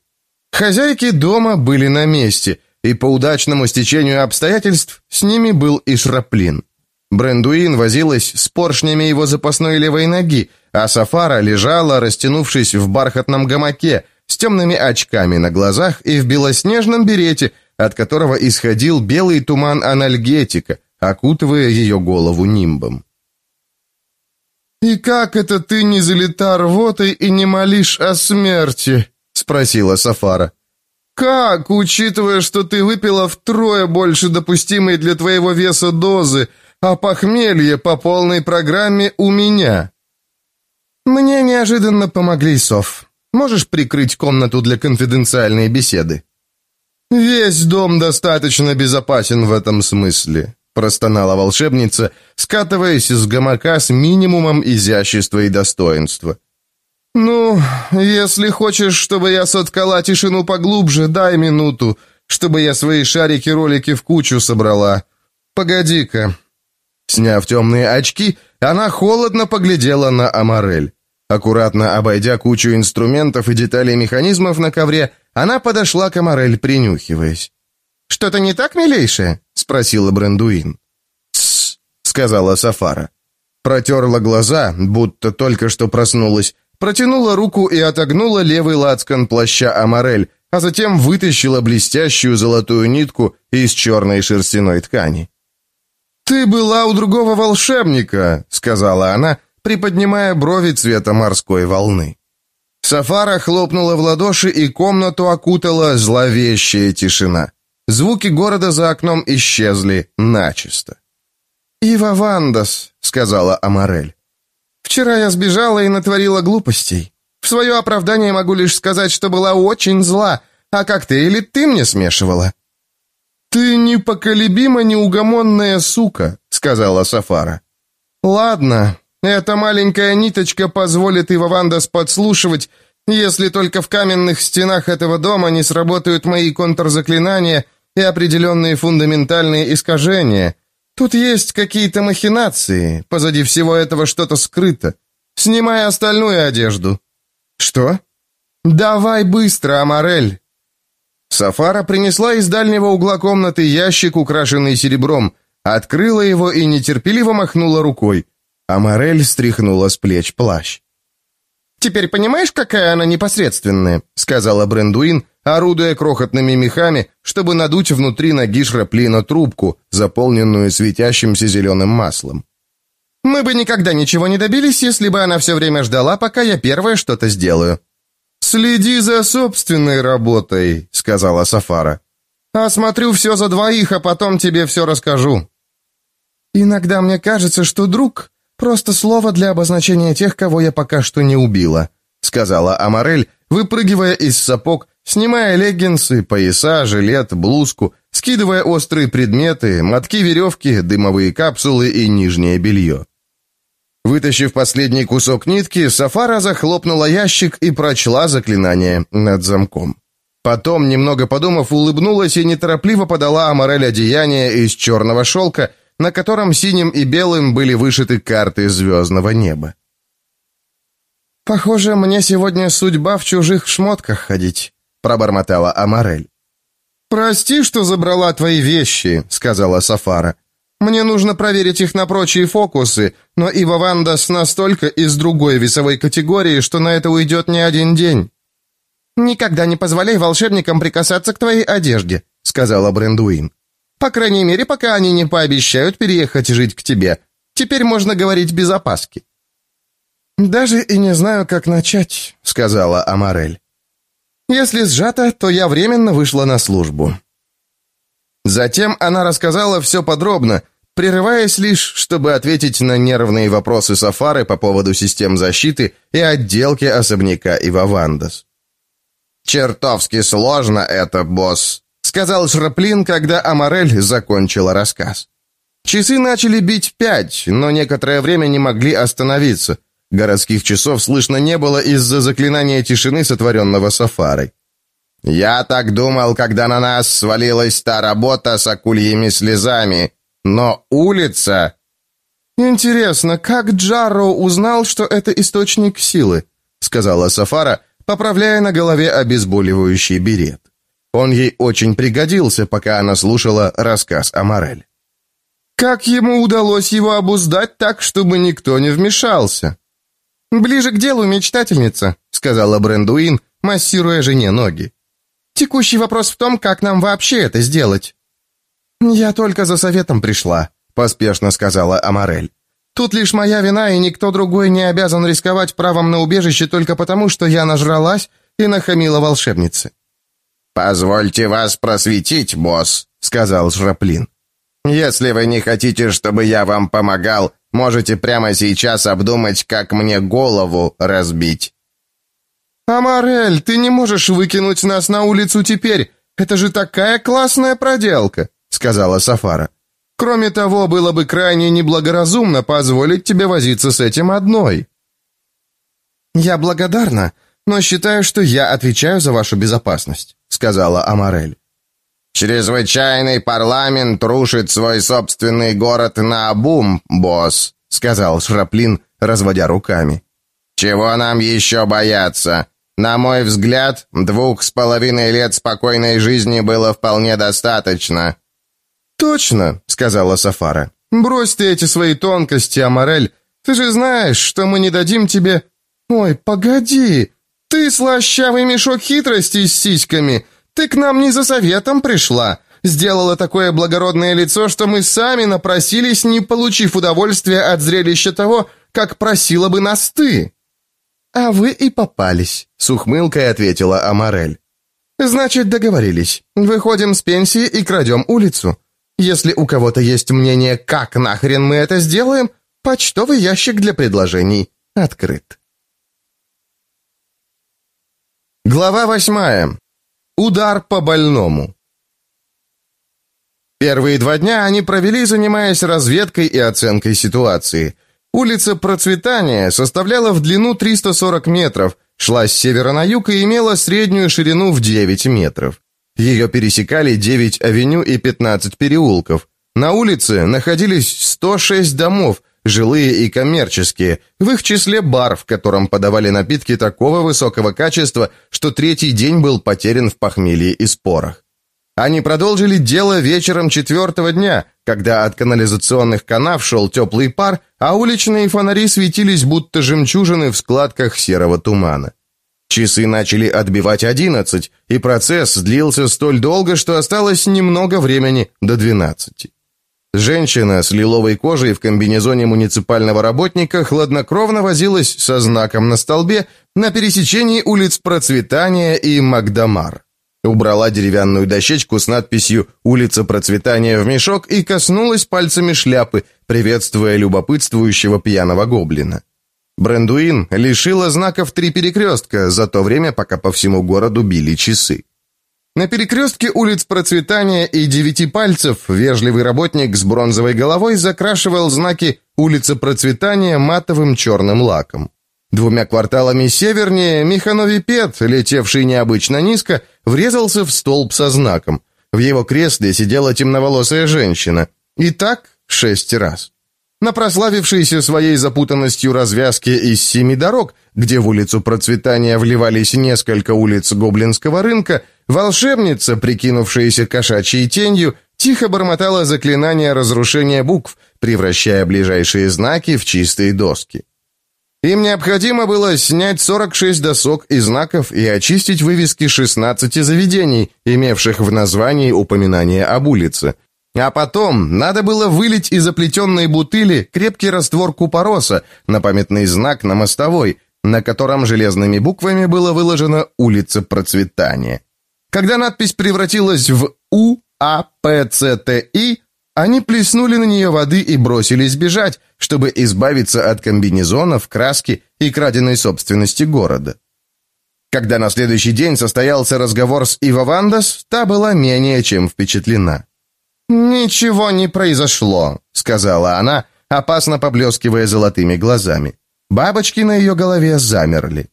Хозяйки дома были на месте, и по удачному стечению обстоятельств с ними был и Шраплин. Брендуин возилась с поршнями его запасной левой ноги, а Сафара лежала, растянувшись в бархатном гамаке, с темными очками на глазах и в белоснежном берете, от которого исходил белый туман анальгетика, окутывая ее голову нимбом. «И как это ты не залита рвотой и не молишь о смерти?» — спросила Сафара. «Как, учитывая, что ты выпила втрое больше допустимой для твоего веса дозы, а похмелье по полной программе у меня?» «Мне неожиданно помогли, Сов. Можешь прикрыть комнату для конфиденциальной беседы?» «Весь дом достаточно безопасен в этом смысле простонала волшебница, скатываясь с гамака с минимумом изящества и достоинства. «Ну, если хочешь, чтобы я соткала тишину поглубже, дай минуту, чтобы я свои шарики-ролики в кучу собрала. Погоди-ка». Сняв темные очки, она холодно поглядела на Амарель. Аккуратно обойдя кучу инструментов и деталей механизмов на ковре, она подошла к Амарель, принюхиваясь. «Что-то не так, милейшая?» — спросила Брендуин. «Тссс», — сказала Сафара. Протерла глаза, будто только что проснулась, протянула руку и отогнула левый лацкан плаща Амарель, а затем вытащила блестящую золотую нитку из черной шерстяной ткани. «Ты была у другого волшебника», — сказала она, приподнимая брови цвета морской волны. Сафара хлопнула в ладоши, и комнату окутала зловещая тишина. Звуки города за окном исчезли начисто. «Ива Вандас», — сказала Амарель. «Вчера я сбежала и натворила глупостей. В свое оправдание могу лишь сказать, что была очень зла, а коктейли ты мне смешивала». «Ты непоколебимо неугомонная сука», — сказала Сафара. «Ладно, эта маленькая ниточка позволит Ива Вандас подслушивать, если только в каменных стенах этого дома не сработают мои контрзаклинания и определенные фундаментальные искажения. Тут есть какие-то махинации, позади всего этого что-то скрыто. Снимай остальную одежду». «Что?» «Давай быстро, Амарель!» Сафара принесла из дальнего угла комнаты ящик, украшенный серебром, открыла его и нетерпеливо махнула рукой. Амарель стряхнула с плеч плащ. «Теперь понимаешь, какая она непосредственная?» — сказала Брендуин, орудуя крохотными мехами, чтобы надуть внутри ноги Шраплина трубку, заполненную светящимся зеленым маслом. «Мы бы никогда ничего не добились, если бы она все время ждала, пока я первое что-то сделаю». «Следи за собственной работой», — сказала Сафара. «Осмотрю все за двоих, а потом тебе все расскажу». «Иногда мне кажется, что друг «Просто слово для обозначения тех, кого я пока что не убила», сказала Амарель, выпрыгивая из сапог, снимая леггинсы, пояса, жилет, блузку, скидывая острые предметы, мотки веревки, дымовые капсулы и нижнее белье. Вытащив последний кусок нитки, Сафара захлопнула ящик и прочла заклинание над замком. Потом, немного подумав, улыбнулась и неторопливо подала Амарель одеяние из черного шелка, на котором синим и белым были вышиты карты звездного неба. «Похоже, мне сегодня судьба в чужих шмотках ходить», — пробормотала Амарель. «Прости, что забрала твои вещи», — сказала Сафара. «Мне нужно проверить их на прочие фокусы, но Ива Вандас настолько из другой весовой категории, что на это уйдет не один день». «Никогда не позволяй волшебникам прикасаться к твоей одежде», — сказала Брендуин. По крайней мере, пока они не пообещают переехать жить к тебе. Теперь можно говорить без опаски». «Даже и не знаю, как начать», — сказала Амарель. «Если сжато, то я временно вышла на службу». Затем она рассказала все подробно, прерываясь лишь, чтобы ответить на нервные вопросы Сафары по поводу систем защиты и отделки особняка Ивавандас. «Чертовски сложно это, босс», — сказал Шраплин, когда Амарель закончила рассказ. Часы начали бить пять, но некоторое время не могли остановиться. Городских часов слышно не было из-за заклинания тишины, сотворенного Сафарой. «Я так думал, когда на нас свалилась та работа с акульями слезами. Но улица...» «Интересно, как Джарро узнал, что это источник силы?» — сказала Сафара, поправляя на голове обезболивающий берет. Он ей очень пригодился, пока она слушала рассказ о Морель. «Как ему удалось его обуздать так, чтобы никто не вмешался?» «Ближе к делу, мечтательница», — сказала Брендуин, массируя жене ноги. «Текущий вопрос в том, как нам вообще это сделать». «Я только за советом пришла», — поспешно сказала Амарель. «Тут лишь моя вина, и никто другой не обязан рисковать правом на убежище только потому, что я нажралась и нахамила волшебнице». «Позвольте вас просветить, босс», — сказал Жраплин. «Если вы не хотите, чтобы я вам помогал, можете прямо сейчас обдумать, как мне голову разбить». «Амарель, ты не можешь выкинуть нас на улицу теперь. Это же такая классная проделка!» Сказала Сафара. Кроме того, было бы крайне неблагоразумно позволить тебе возиться с этим одной. Я благодарна, но считаю, что я отвечаю за вашу безопасность, сказала Амарель. Чрезвычайный парламент рушит свой собственный город на обум, босс, сказал Шраплин, разводя руками. Чего нам еще бояться? На мой взгляд, двух с половиной лет спокойной жизни было вполне достаточно. «Точно», — сказала Сафара. «Брось ты эти свои тонкости, Амарель. Ты же знаешь, что мы не дадим тебе...» «Ой, погоди! Ты слащавый мешок хитрости с сиськами! Ты к нам не за советом пришла!» Сделала такое благородное лицо, что мы сами напросились, не получив удовольствия от зрелища того, как просила бы нас ты. А вы и попались, с ухмылкой ответила Амарель. Значит, договорились. Выходим с пенсии и крадем улицу. Если у кого-то есть мнение, как нахрен мы это сделаем, почтовый ящик для предложений открыт. Глава восьмая. Удар по больному. Первые два дня они провели, занимаясь разведкой и оценкой ситуации. Улица Процветания составляла в длину 340 метров, шла с севера на юг и имела среднюю ширину в 9 метров. Ее пересекали 9 авеню и 15 переулков. На улице находились 106 домов, жилые и коммерческие, в их числе бар, в котором подавали напитки такого высокого качества, что третий день был потерян в похмелье и спорах. Они продолжили дело вечером четвертого дня, когда от канализационных канав шел теплый пар, а уличные фонари светились будто жемчужины в складках серого тумана. Часы начали отбивать одиннадцать, и процесс длился столь долго, что осталось немного времени до двенадцати. Женщина с лиловой кожей в комбинезоне муниципального работника хладнокровно возилась со знаком на столбе на пересечении улиц Процветания и Магдамар. Убрала деревянную дощечку с надписью «Улица Процветания» в мешок и коснулась пальцами шляпы, приветствуя любопытствующего пьяного гоблина. Брендуин лишила знаков три перекрестка за то время, пока по всему городу били часы. На перекрестке улиц Процветания и Девяти Пальцев вежливый работник с бронзовой головой закрашивал знаки «Улица Процветания» матовым черным лаком. Двумя кварталами севернее механовипед, летевший необычно низко, врезался в столб со знаком. В его кресле сидела темноволосая женщина. И так шесть раз. На прославившейся своей запутанностью развязке из семи дорог, где в улицу процветания вливались несколько улиц гоблинского рынка, волшебница, прикинувшаяся кошачьей тенью, тихо бормотала заклинание разрушения букв, превращая ближайшие знаки в чистые доски. Им необходимо было снять 46 досок и знаков и очистить вывески 16 заведений, имевших в названии упоминание об улице, а потом надо было вылить из оплетенной бутыли крепкий раствор купороса на памятный знак на мостовой, на котором железными буквами было выложено «Улица Процветания». Когда надпись превратилась в «У», А, П, Ц, Т, И, они плеснули на нее воды и бросились бежать, чтобы избавиться от комбинезонов, краски и краденой собственности города. Когда на следующий день состоялся разговор с Ива Вандас, та была менее чем впечатлена. «Ничего не произошло», — сказала она, опасно поблескивая золотыми глазами. Бабочки на ее голове замерли.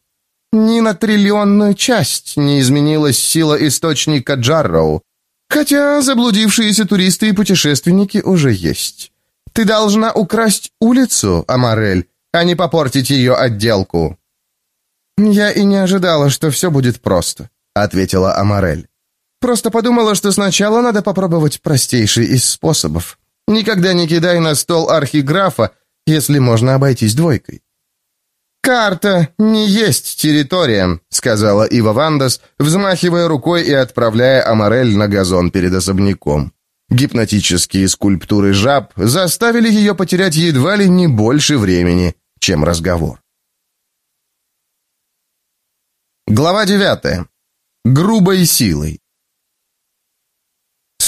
Ни на триллионную часть не изменилась сила источника Джарроу, хотя заблудившиеся туристы и путешественники уже есть. Ты должна украсть улицу, Амарель, а не попортить ее отделку». «Я и не ожидала, что все будет просто», — ответила Амарель. «Просто подумала, что сначала надо попробовать простейший из способов. Никогда не кидай на стол архиграфа, если можно обойтись двойкой». «Карта не есть территория», — сказала Ива Вандас, взмахивая рукой и отправляя Амарель на газон перед особняком. Гипнотические скульптуры жаб заставили ее потерять едва ли не больше времени, чем разговор. Глава девятая. Грубой силой.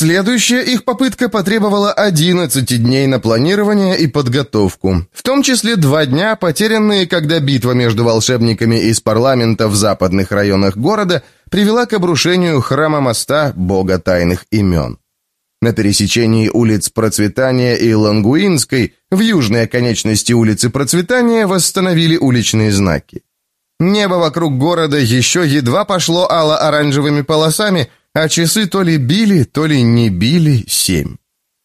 Следующая их попытка потребовала 11 дней на планирование и подготовку, в том числе два дня, потерянные, когда битва между волшебниками из парламента в западных районах города привела к обрушению храма моста бога тайных имен. На пересечении улиц Процветания и Лангуинской в южной оконечности улицы Процветания восстановили уличные знаки. Небо вокруг города еще едва пошло ало-оранжевыми полосами – а часы то ли били, то ли не били семь.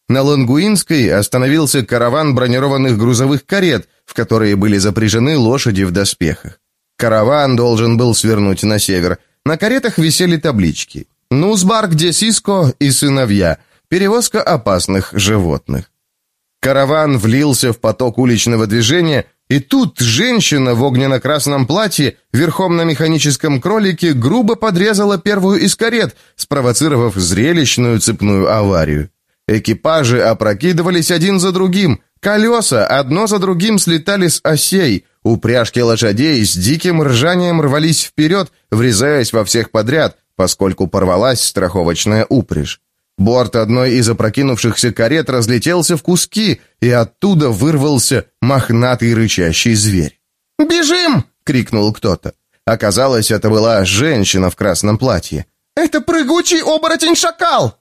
На Лангуинской остановился караван бронированных грузовых карет, в которые были запряжены лошади в доспехах. Караван должен был свернуть на север. На каретах висели таблички. «Нузбар, где Сиско и сыновья. Перевозка опасных животных». Караван влился в поток уличного движения, и тут женщина в огненно-красном платье, верхом на механическом кролике, грубо подрезала первую из карет, спровоцировав зрелищную цепную аварию. Экипажи опрокидывались один за другим, колеса одно за другим слетали с осей, упряжки лошадей с диким ржанием рвались вперед, врезаясь во всех подряд, поскольку порвалась страховочная упряжь. Борт одной из опрокинувшихся карет разлетелся в куски, и оттуда вырвался мохнатый рычащий зверь. «Бежим!» — крикнул кто-то. Оказалось, это была женщина в красном платье. «Это прыгучий оборотень-шакал!»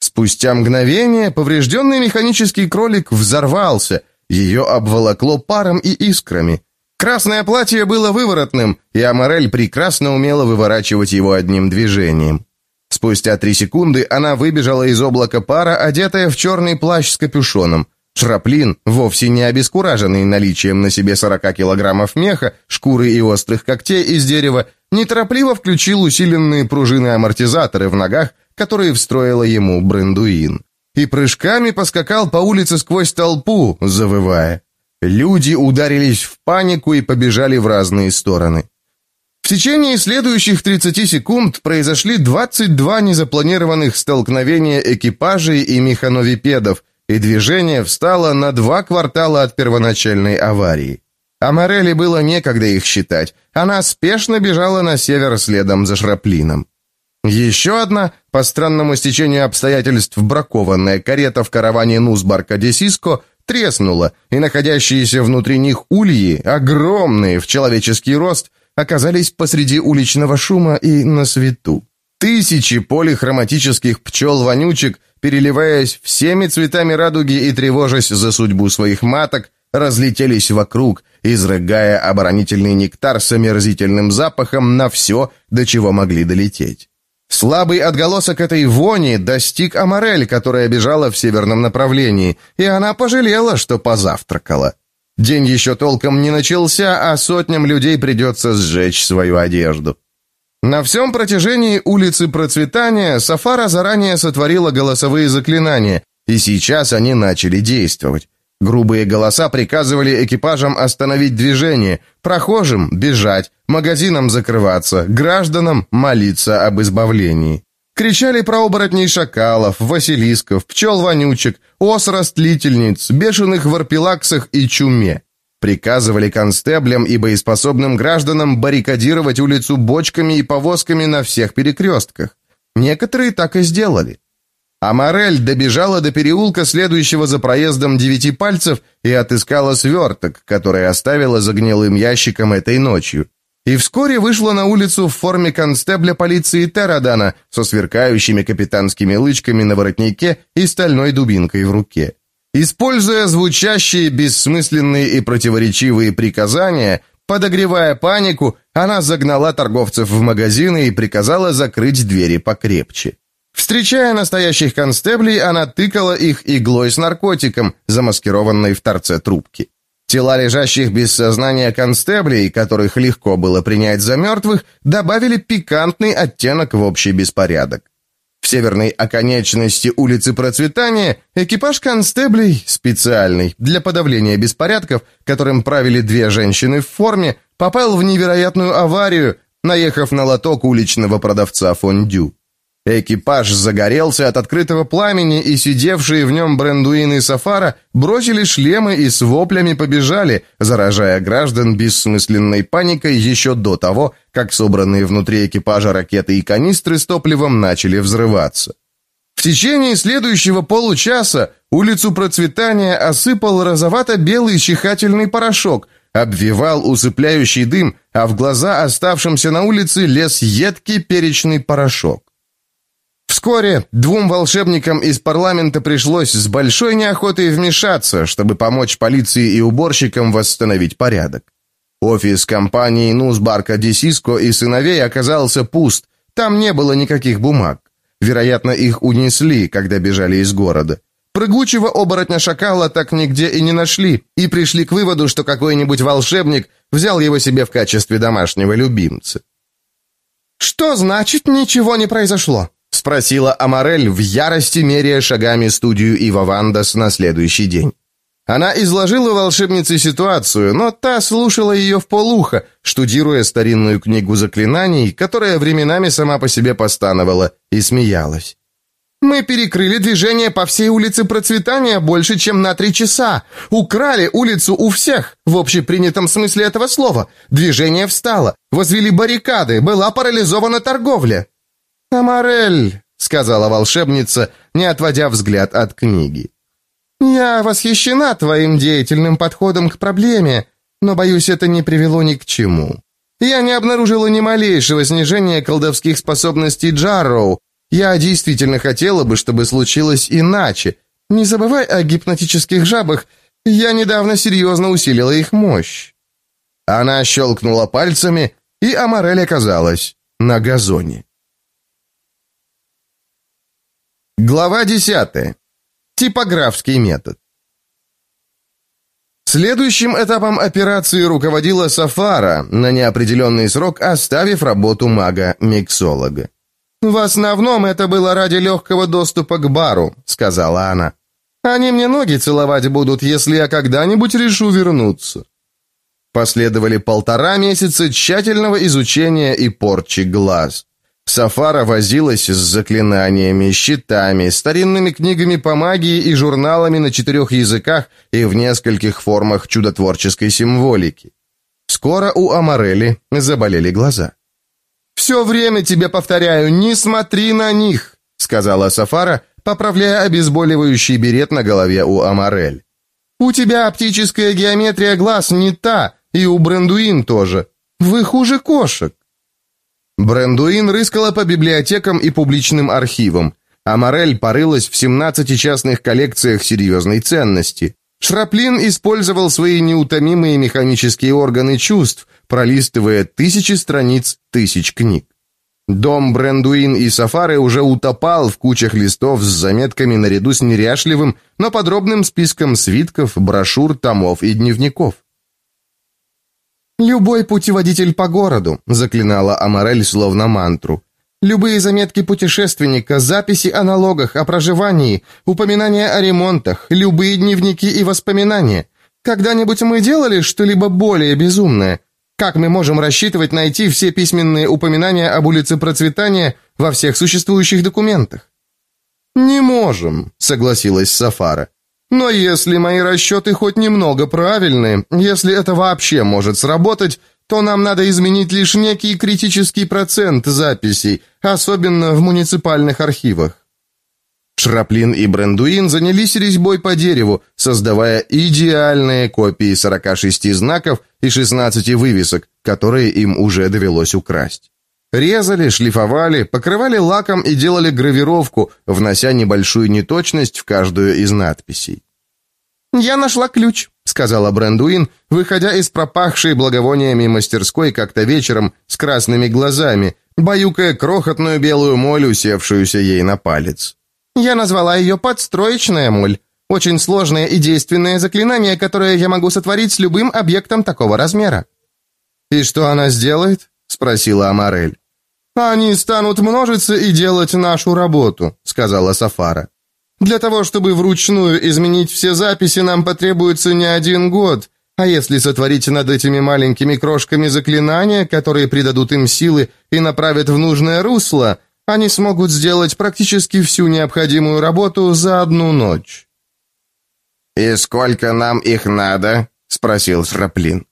Спустя мгновение поврежденный механический кролик взорвался, ее обволокло паром и искрами. Красное платье было выворотным, и Амарель прекрасно умела выворачивать его одним движением. Спустя три секунды она выбежала из облака пара, одетая в черный плащ с капюшоном. Шраплин, вовсе не обескураженный наличием на себе 40 килограммов меха, шкуры и острых когтей из дерева, неторопливо включил усиленные пружины-амортизаторы в ногах, которые встроила ему Брендуин. И прыжками поскакал по улице сквозь толпу, завывая. Люди ударились в панику и побежали в разные стороны. В течение следующих 30 секунд произошли 22 незапланированных столкновения экипажей и механовипедов, и движение встало на два квартала от первоначальной аварии. Амарелли было некогда их считать. Она спешно бежала на север следом за Шраплином. Еще одна, по странному стечению обстоятельств, бракованная карета в караване Нусбарка-Десиско треснула, и находящиеся внутри них ульи, огромные в человеческий рост, оказались посреди уличного шума и на свету. Тысячи полихроматических пчел-вонючек, переливаясь всеми цветами радуги и тревожась за судьбу своих маток, разлетелись вокруг, изрыгая оборонительный нектар с омерзительным запахом на все, до чего могли долететь. Слабый отголосок этой вони достиг Амарель, которая бежала в северном направлении, и она пожалела, что позавтракала. День еще толком не начался, а сотням людей придется сжечь свою одежду. На всем протяжении улицы Процветания Сафара заранее сотворила голосовые заклинания, и сейчас они начали действовать. Грубые голоса приказывали экипажам остановить движение, прохожим бежать, магазинам закрываться, гражданам молиться об избавлении. Кричали про оборотней шакалов, василисков, пчел-вонючек, ос-растлительниц, бешеных варпилаксах и чуме. Приказывали констеблям и боеспособным гражданам баррикадировать улицу бочками и повозками на всех перекрестках. Некоторые так и сделали. Амарель добежала до переулка, следующего за проездом девяти пальцев, и отыскала сверток, который оставила за гнилым ящиком этой ночью. И вскоре вышла на улицу в форме констебля полиции Терадана со сверкающими капитанскими лычками на воротнике и стальной дубинкой в руке. Используя звучащие, бессмысленные и противоречивые приказания, подогревая панику, она загнала торговцев в магазины и приказала закрыть двери покрепче. Встречая настоящих констеблей, она тыкала их иглой с наркотиком, замаскированной в торце трубки. Тела лежащих без сознания констеблей, которых легко было принять за мертвых, добавили пикантный оттенок в общий беспорядок. В северной оконечности улицы Процветания экипаж констеблей, специальный, для подавления беспорядков, которым правили две женщины в форме, попал в невероятную аварию, наехав на лоток уличного продавца фондю. Экипаж загорелся от открытого пламени, и сидевшие в нем Брендуин и Сафара бросили шлемы и с воплями побежали, заражая граждан бессмысленной паникой еще до того, как собранные внутри экипажа ракеты и канистры с топливом начали взрываться. В течение следующего получаса улицу Процветания осыпал розовато-белый чихательный порошок, обвивал усыпляющий дым, а в глаза оставшимся на улице лез едкий перечный порошок. Вскоре двум волшебникам из парламента пришлось с большой неохотой вмешаться, чтобы помочь полиции и уборщикам восстановить порядок. Офис компании Нусбарка Десиско и сыновей оказался пуст, там не было никаких бумаг. Вероятно, их унесли, когда бежали из города. Прыгучего оборотня-шакала так нигде и не нашли, и пришли к выводу, что какой-нибудь волшебник взял его себе в качестве домашнего любимца. «Что значит, ничего не произошло?» Спросила Амарель в ярости, меряя шагами студию Ива Вандас на следующий день. Она изложила волшебнице ситуацию, но та слушала ее в полухо, штудируя старинную книгу заклинаний, которая временами сама по себе постановала, и смеялась. «Мы перекрыли движение по всей улице Процветания больше, чем на три часа. Украли улицу у всех, в общепринятом смысле этого слова. Движение встало, возвели баррикады, была парализована торговля. «Амарель», — сказала волшебница, не отводя взгляд от книги. «Я восхищена твоим деятельным подходом к проблеме, но, боюсь, это не привело ни к чему. Я не обнаружила ни малейшего снижения колдовских способностей Джарроу. Я действительно хотела бы, чтобы случилось иначе. Не забывай о гипнотических жабах. Я недавно серьезно усилила их мощь». Она щелкнула пальцами, и Амарель оказалась на газоне. Глава 10. Типографский метод. Следующим этапом операции руководила Сафара, на неопределенный срок оставив работу мага-миксолога. «В основном это было ради легкого доступа к бару», — сказала она. «Они мне ноги целовать будут, если я когда-нибудь решу вернуться». Последовали полтора месяца тщательного изучения и порчи глаз. Сафара возилась с заклинаниями, щитами, старинными книгами по магии и журналами на четырех языках и в нескольких формах чудотворческой символики. Скоро у Амарели заболели глаза. «Все время тебе повторяю, не смотри на них!» сказала Сафара, поправляя обезболивающий берет на голове у Амарель. «У тебя оптическая геометрия глаз не та, и у Брендуин тоже. Вы хуже кошек». Брендуин рыскала по библиотекам и публичным архивам, а Морель порылась в 17 частных коллекциях серьезной ценности. Шраплин использовал свои неутомимые механические органы чувств, пролистывая тысячи страниц тысяч книг. Дом Брендуин и Сафары уже утопал в кучах листов с заметками наряду с неряшливым, но подробным списком свитков, брошюр, томов и дневников. «Любой путеводитель по городу», — заклинала Амарель словно мантру. «Любые заметки путешественника, записи о налогах, о проживании, упоминания о ремонтах, любые дневники и воспоминания. Когда-нибудь мы делали что-либо более безумное? Как мы можем рассчитывать найти все письменные упоминания об улице Процветания во всех существующих документах?» «Не можем», — согласилась Сафара. Но если мои расчеты хоть немного правильны, если это вообще может сработать, то нам надо изменить лишь некий критический процент записей, особенно в муниципальных архивах. Шраплин и Брендуин занялись резьбой по дереву, создавая идеальные копии 46 знаков и 16 вывесок, которые им уже довелось украсть. Резали, шлифовали, покрывали лаком и делали гравировку, внося небольшую неточность в каждую из надписей. «Я нашла ключ», — сказала Брендуин, выходя из пропахшей благовониями мастерской как-то вечером с красными глазами, баюкая крохотную белую моль, усевшуюся ей на палец. «Я назвала ее «подстроечная моль». Очень сложное и действенное заклинание, которое я могу сотворить с любым объектом такого размера». «И что она сделает?» — спросила Амарель. «Они станут множиться и делать нашу работу», — сказала Сафара. «Для того, чтобы вручную изменить все записи, нам потребуется не один год, а если сотворить над этими маленькими крошками заклинания, которые придадут им силы и направят в нужное русло, они смогут сделать практически всю необходимую работу за одну ночь». «И сколько нам их надо?» — спросил Шраплин.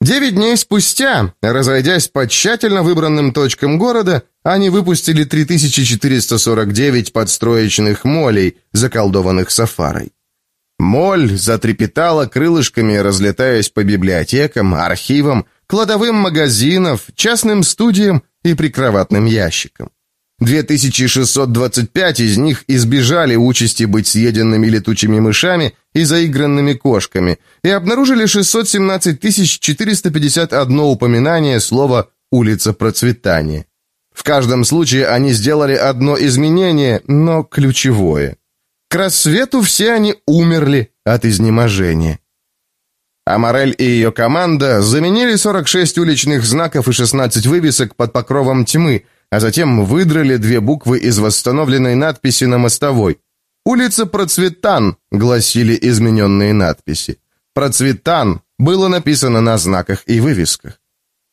Девять дней спустя, разойдясь по тщательно выбранным точкам города, они выпустили 3449 подстроечных молей, заколдованных сафарой. Моль затрепетала крылышками, разлетаясь по библиотекам, архивам, кладовым магазинов, частным студиям и прикроватным ящикам. 2625 из них избежали участи быть съеденными летучими мышами и заигранными кошками и обнаружили 617 451 упоминание слова «улица процветания». В каждом случае они сделали одно изменение, но ключевое. К рассвету все они умерли от изнеможения. Амарель и ее команда заменили 46 уличных знаков и 16 вывесок под покровом тьмы – а затем выдрали две буквы из восстановленной надписи на мостовой. «Улица Процветан», — гласили измененные надписи. «Процветан» было написано на знаках и вывесках.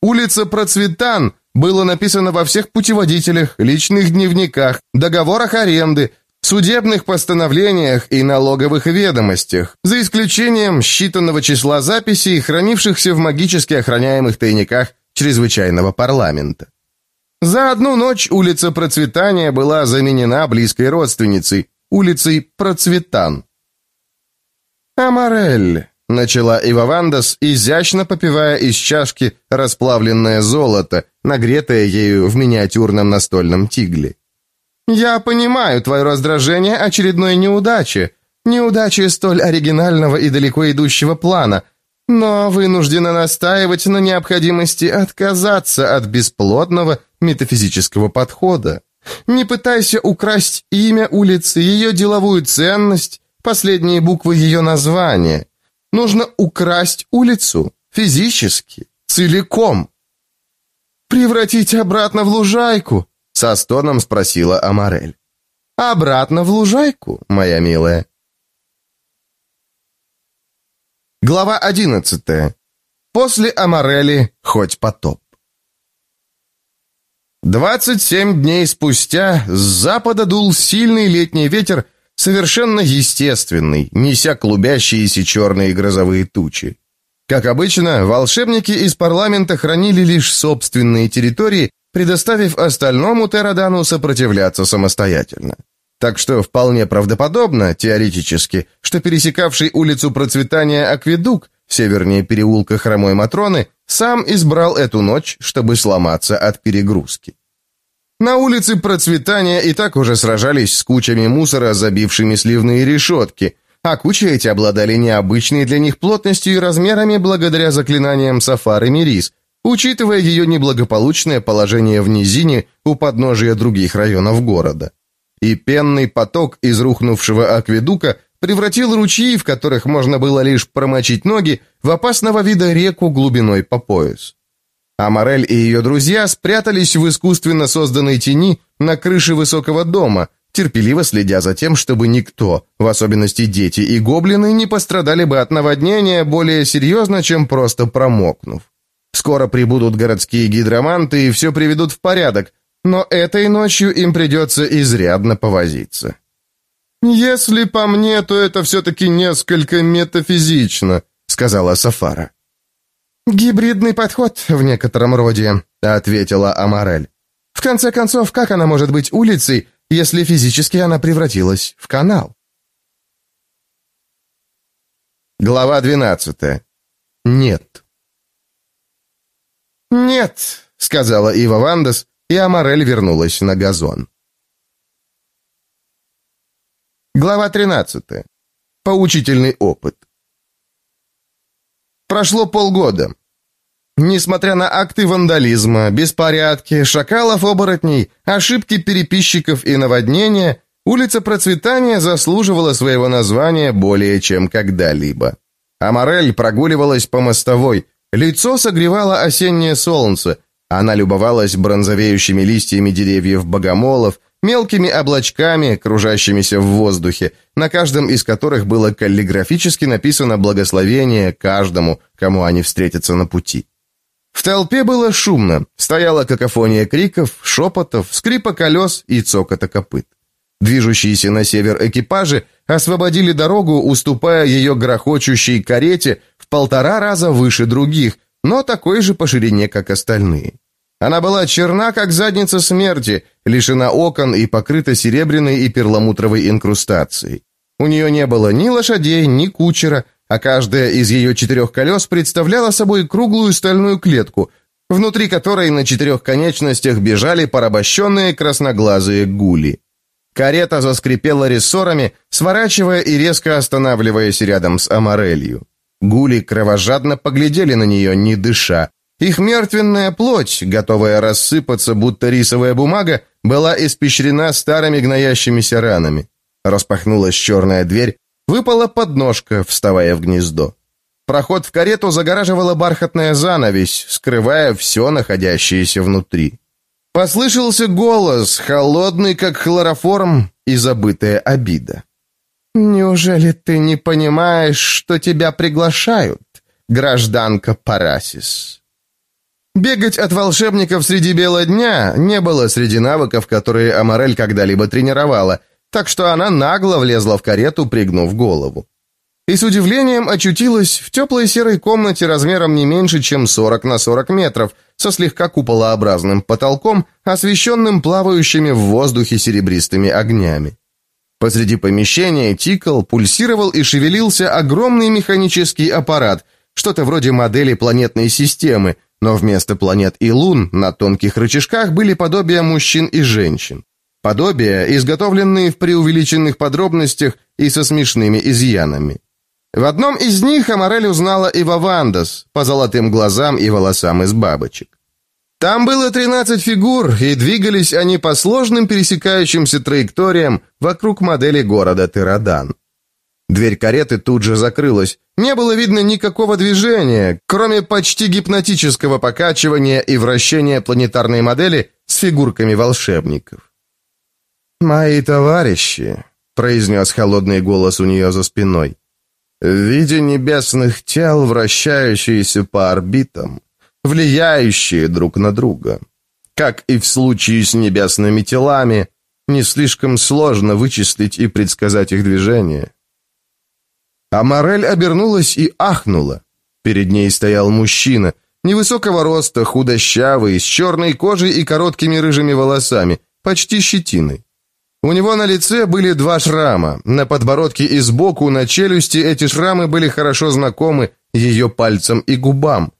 «Улица Процветан» было написано во всех путеводителях, личных дневниках, договорах аренды, судебных постановлениях и налоговых ведомостях, за исключением считанного числа записей, хранившихся в магически охраняемых тайниках чрезвычайного парламента. За одну ночь улица Процветания была заменена близкой родственницей, улицей Процветан. «Амарель», — начала Ивавандас, изящно попивая из чашки расплавленное золото, нагретое ею в миниатюрном настольном тигле. «Я понимаю твое раздражение очередной неудачи, неудачи столь оригинального и далеко идущего плана, но вынуждена настаивать на необходимости отказаться от бесплодного метафизического подхода. Не пытайся украсть имя улицы, ее деловую ценность, последние буквы ее названия. Нужно украсть улицу физически, целиком. «Превратить обратно в лужайку?» — со стоном спросила Амарель. «Обратно в лужайку, моя милая». Глава одиннадцатая. После Амарели хоть потоп. 27 дней спустя с запада дул сильный летний ветер, совершенно естественный, неся клубящиеся черные грозовые тучи. Как обычно, волшебники из парламента хранили лишь собственные территории, предоставив остальному Терадану сопротивляться самостоятельно. Так что вполне правдоподобно, теоретически, что пересекавший улицу процветания акведук, севернее переулка Хромой Матроны, сам избрал эту ночь, чтобы сломаться от перегрузки. На улице Процветания и так уже сражались с кучами мусора, забившими сливные решетки, а кучи эти обладали необычной для них плотностью и размерами благодаря заклинаниям Сафар и Мирис, учитывая ее неблагополучное положение в низине у подножия других районов города. И пенный поток из рухнувшего акведука превратил ручьи, в которых можно было лишь промочить ноги, в опасного вида реку глубиной по пояс. Амарель и ее друзья спрятались в искусственно созданной тени на крыше высокого дома, терпеливо следя за тем, чтобы никто, в особенности дети и гоблины, не пострадали бы от наводнения более серьезно, чем просто промокнув. Скоро прибудут городские гидроманты и все приведут в порядок, но этой ночью им придется изрядно повозиться. «Если по мне, то это все-таки несколько метафизично», — сказала Сафара. «Гибридный подход в некотором роде», — ответила Амарель. «В конце концов, как она может быть улицей, если физически она превратилась в канал. Глава 12. Нет. «Нет», — сказала Ива Вандас, и Амарель вернулась на газон. Глава 13. Поучительный опыт. Прошло полгода. Несмотря на акты вандализма, беспорядки, шакалов-оборотней, ошибки переписчиков и наводнения, улица Процветания заслуживала своего названия более чем когда-либо. Амарель прогуливалась по мостовой, лицо согревало осеннее солнце, она любовалась бронзовеющими листьями деревьев богомолов, мелкими облачками, кружащимися в воздухе, на каждом из которых было каллиграфически написано благословение каждому, кому они встретятся на пути. В толпе было шумно, стояла какофония криков, шепотов, скрипа колес и цокота копыт. Движущиеся на север экипажи освободили дорогу, уступая ее грохочущей карете в полтора раза выше других, но такой же по ширине, как остальные. Она была черна, как задница смерти, лишена окон и покрыта серебряной и перламутровой инкрустацией. У нее не было ни лошадей, ни кучера, а каждая из ее четырех колес представляла собой круглую стальную клетку, внутри которой на четырех конечностях бежали порабощенные красноглазые гули. Карета заскрипела рессорами, сворачивая и резко останавливаясь рядом с Амарелью. Гули кровожадно поглядели на нее, не дыша, их мертвенная плоть, готовая рассыпаться, будто рисовая бумага, была испещрена старыми гноящимися ранами. Распахнулась черная дверь, выпала подножка, вставая в гнездо. Проход в карету загораживала бархатная занавесь, скрывая все находящееся внутри. Послышался голос, холодный, как хлороформ, и забытая обида. «Неужели ты не понимаешь, что тебя приглашают, гражданка Парасис?» Бегать от волшебников среди бела дня не было среди навыков, которые Амарель когда-либо тренировала, так что она нагло влезла в карету, пригнув голову. И с удивлением очутилась в теплой серой комнате размером не меньше, чем 40 на 40 метров, со слегка куполообразным потолком, освещенным плавающими в воздухе серебристыми огнями. Посреди помещения тикал, пульсировал и шевелился огромный механический аппарат, что-то вроде модели планетной системы, но вместо планет и лун на тонких рычажках были подобия мужчин и женщин. Подобия, изготовленные в преувеличенных подробностях и со смешными изъянами. В одном из них Амарель узнала и Вавандас по золотым глазам и волосам из бабочек. Там было 13 фигур, и двигались они по сложным пересекающимся траекториям вокруг модели города Тирадан. Дверь кареты тут же закрылась. Не было видно никакого движения, кроме почти гипнотического покачивания и вращения планетарной модели с фигурками волшебников. «Мои товарищи», — произнес холодный голос у нее за спиной, «в виде небесных тел, вращающиеся по орбитам, влияющие друг на друга. Как и в случае с небесными телами, не слишком сложно вычислить и предсказать их движение. А Морель обернулась и ахнула. Перед ней стоял мужчина, невысокого роста, худощавый, с черной кожей и короткими рыжими волосами, почти щетиной. У него на лице были два шрама, на подбородке и сбоку, на челюсти эти шрамы были хорошо знакомы ее пальцам и губам.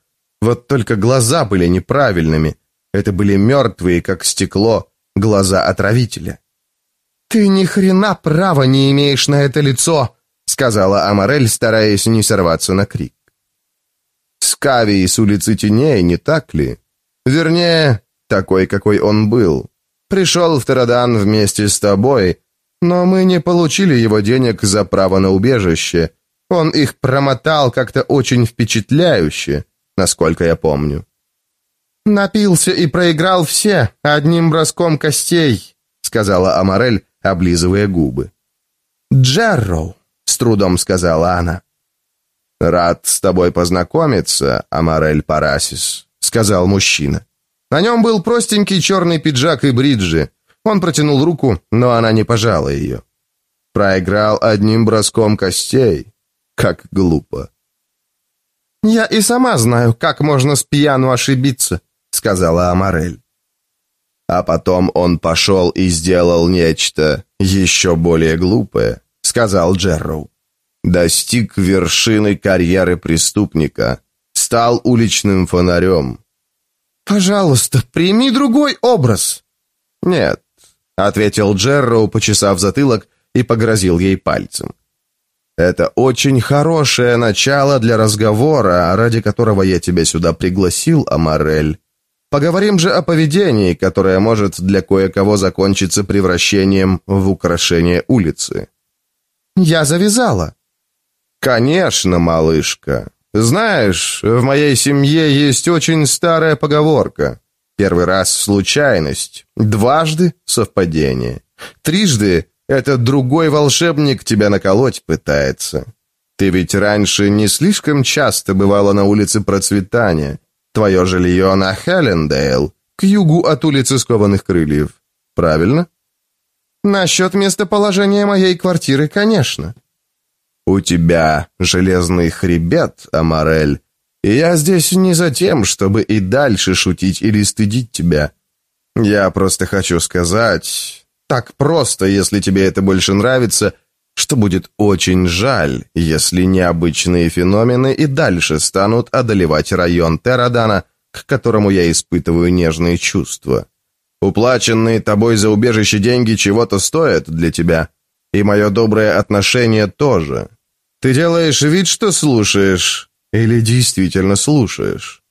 Вот только глаза были неправильными. Это были мертвые, как стекло, глаза отравителя. «Ты ни хрена права не имеешь на это лицо!» Сказала Амарель, стараясь не сорваться на крик. Скави с улицы теней, не так ли? Вернее, такой, какой он был. Пришел в Тарадан вместе с тобой, но мы не получили его денег за право на убежище. Он их промотал как-то очень впечатляюще, насколько я помню. «Напился и проиграл все одним броском костей», сказала Амарель, облизывая губы. «Джерроу, с трудом сказала она. «Рад с тобой познакомиться, Амарель Парасис», — сказал мужчина. На нем был простенький черный пиджак и бриджи. Он протянул руку, но она не пожала ее. Проиграл одним броском костей. Как глупо. «Я и сама знаю, как можно с пьяну ошибиться», — сказала Амарель. А потом он пошел и сделал нечто еще более глупое, сказал Джерроу. Достиг вершины карьеры преступника, стал уличным фонарем. «Пожалуйста, прими другой образ!» «Нет», — ответил Джерроу, почесав затылок и погрозил ей пальцем. «Это очень хорошее начало для разговора, ради которого я тебя сюда пригласил, Амарель. Поговорим же о поведении, которое может для кое-кого закончиться превращением в украшение улицы». «Я завязала». «Конечно, малышка. Знаешь, в моей семье есть очень старая поговорка. Первый раз случайность, дважды совпадение, трижды этот другой волшебник тебя наколоть пытается. Ты ведь раньше не слишком часто бывала на улице Процветания. Твое жилье на Хеллендейл, к югу от улицы Скованных Крыльев. Правильно? Насчет местоположения моей квартиры, конечно. У тебя железный хребет, Амарель, и я здесь не за тем, чтобы и дальше шутить или стыдить тебя. Я просто хочу сказать, так просто, если тебе это больше нравится, что будет очень жаль, если необычные феномены и дальше станут одолевать район Терадана, к которому я испытываю нежные чувства. Уплаченные тобой за убежище деньги чего-то стоят для тебя, и мое доброе отношение тоже. Ты делаешь вид, что слушаешь, или действительно слушаешь?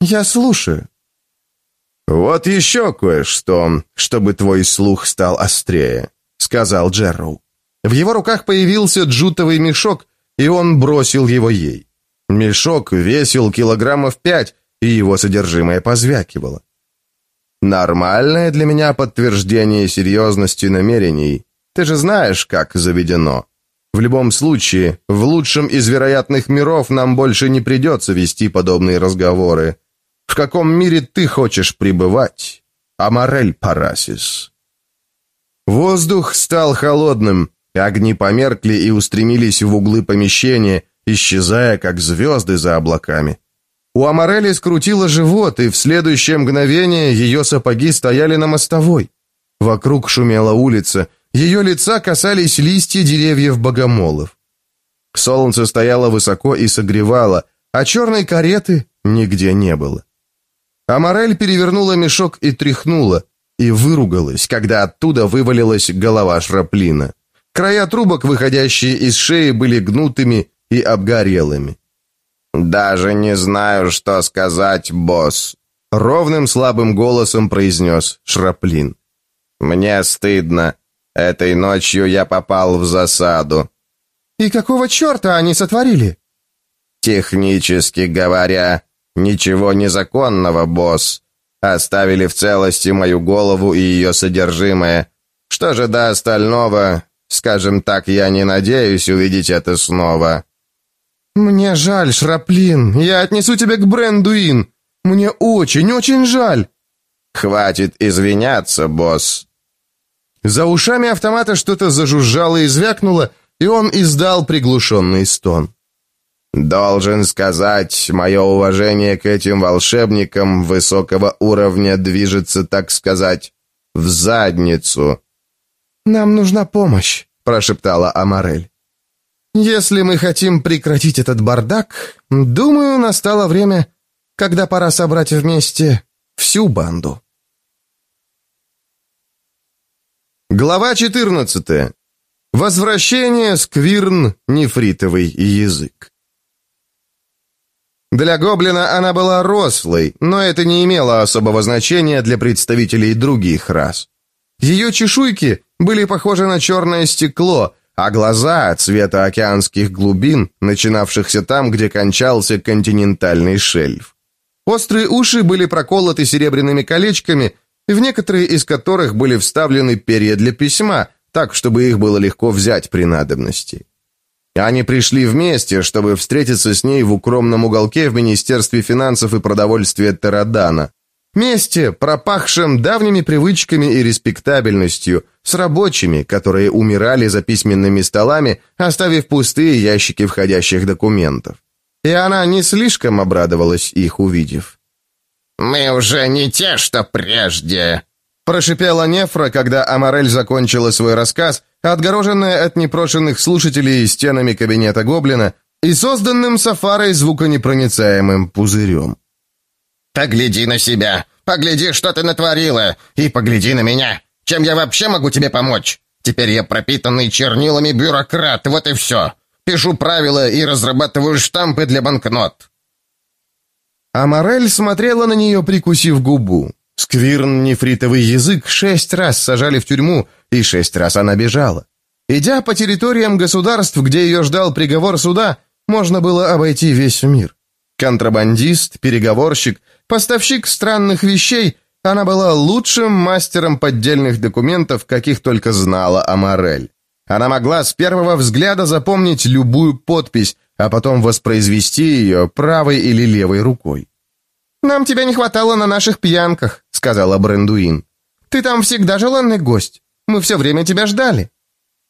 Я слушаю. «Вот еще кое-что, чтобы твой слух стал острее», — сказал Джерроу. В его руках появился джутовый мешок, и он бросил его ей. Мешок весил килограммов пять, и его содержимое позвякивало. Нормальное для меня подтверждение серьезности намерений. Ты же знаешь, как заведено. В любом случае, в лучшем из вероятных миров нам больше не придется вести подобные разговоры. В каком мире ты хочешь пребывать, Амарель Парасис?» Воздух стал холодным, огни померкли и устремились в углы помещения, исчезая, как звезды за облаками. У Амарели скрутило живот, и в следующее мгновение ее сапоги стояли на мостовой. Вокруг шумела улица, ее лица касались листья деревьев богомолов. Солнце стояло высоко и согревало, а черной кареты нигде не было. Амарель перевернула мешок и тряхнула, и выругалась, когда оттуда вывалилась голова шраплина. Края трубок, выходящие из шеи, были гнутыми и обгорелыми. «Даже не знаю, что сказать, босс», — ровным слабым голосом произнес Шраплин. «Мне стыдно. Этой ночью я попал в засаду». «И какого черта они сотворили?» «Технически говоря, «Ничего незаконного, босс. Оставили в целости мою голову и ее содержимое. Что же до остального, скажем так, я не надеюсь увидеть это снова». «Мне жаль, Шраплин. Я отнесу тебя к Брендуин. Мне очень-очень жаль». «Хватит извиняться, босс». За ушами автомата что-то зажужжало и звякнуло, и он издал приглушенный стон. Должен сказать, мое уважение к этим волшебникам высокого уровня движется, так сказать, в задницу. «Нам нужна помощь», — прошептала Амарель. «Если мы хотим прекратить этот бардак, думаю, настало время, когда пора собрать вместе всю банду». Глава 14. Возвращение Сквирн Нефритовый язык. Для гоблина она была рослой, но это не имело особого значения для представителей других рас. Ее чешуйки были похожи на черное стекло, а глаза цвета океанских глубин, начинавшихся там, где кончался континентальный шельф. Острые уши были проколоты серебряными колечками, в некоторые из которых были вставлены перья для письма, так, чтобы их было легко взять при надобности. Они пришли вместе, чтобы встретиться с ней в укромном уголке в Министерстве финансов и продовольствия Тарадана. Месте, пропахшем давними привычками и респектабельностью, с рабочими, которые умирали за письменными столами, оставив пустые ящики входящих документов. И она не слишком обрадовалась их увидев. «Мы уже не те, что прежде», Прошипела Нефра, когда Амарель закончила свой рассказ, отгороженная от непрошенных слушателей стенами кабинета Гоблина и созданным Сафарой звуконепроницаемым пузырем. «Погляди на себя! Погляди, что ты натворила! И погляди на меня! Чем я вообще могу тебе помочь? Теперь я пропитанный чернилами бюрократ, вот и все! Пишу правила и разрабатываю штампы для банкнот!» Амарель смотрела на нее, прикусив губу. Сквирн нефритовый язык шесть раз сажали в тюрьму, и шесть раз она бежала. Идя по территориям государств, где ее ждал приговор суда, можно было обойти весь мир. Контрабандист, переговорщик, поставщик странных вещей, она была лучшим мастером поддельных документов, каких только знала Амарель. Она могла с первого взгляда запомнить любую подпись, а потом воспроизвести ее правой или левой рукой. «Нам тебя не хватало на наших пьянках», — сказала Брендуин. «Ты там всегда желанный гость. Мы все время тебя ждали».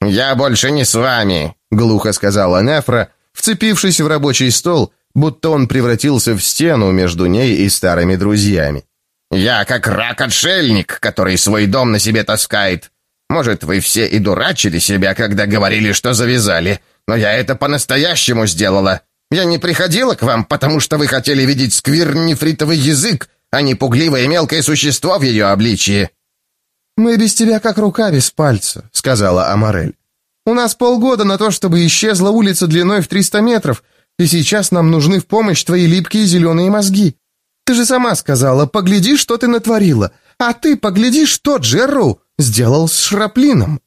«Я больше не с вами», — глухо сказала Нефра, вцепившись в рабочий стол, будто он превратился в стену между ней и старыми друзьями. «Я как рак-отшельник, который свой дом на себе таскает. Может, вы все и дурачили себя, когда говорили, что завязали, но я это по-настоящему сделала. Я не приходила к вам, потому что вы хотели видеть сквир-нефритовый язык, а не пугливое мелкое существо в ее обличии». «Мы без тебя как рука без пальца», — сказала Амарель. «У нас полгода на то, чтобы исчезла улица длиной в 300 метров, и сейчас нам нужны в помощь твои липкие зеленые мозги. Ты же сама сказала, погляди, что ты натворила, а ты погляди, что Джерроу сделал с Шраплином».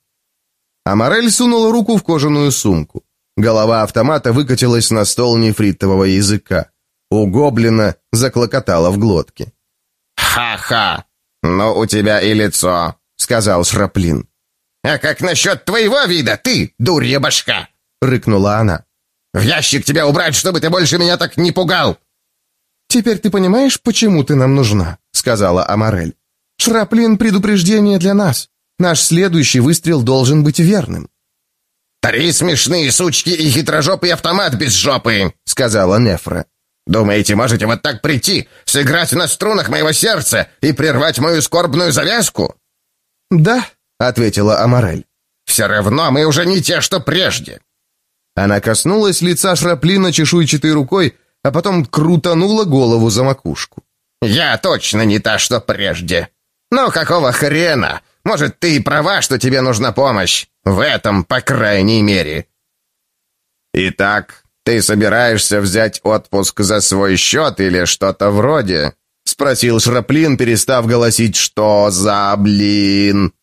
Амарель сунула руку в кожаную сумку. Голова автомата выкатилась на стол нефритового языка. У гоблина заклокотало в глотке. «Ха-ха! Ну, у тебя и лицо», — сказал Шраплин. «А как насчет твоего вида, ты, дурья башка?» — рыкнула она. «В ящик тебя убрать, чтобы ты больше меня так не пугал!» «Теперь ты понимаешь, почему ты нам нужна?» — сказала Амарель. «Шраплин — предупреждение для нас. Наш следующий выстрел должен быть верным». «Три смешные сучки и хитрожопый автомат без жопы!» — сказала Нефра. «Думаете, можете вот так прийти, сыграть на струнах моего сердца и прервать мою скорбную завязку?» «Да», — ответила Амарель. «Все равно мы уже не те, что прежде». Она коснулась лица Шраплина чешуйчатой рукой, а потом крутанула голову за макушку. «Я точно не та, что прежде. Но какого хрена? Может, ты и права, что тебе нужна помощь. В этом, по крайней мере». «Итак, ты собираешься взять отпуск за свой счет или что-то вроде?» — спросил Шраплин, перестав голосить «Что за блин?»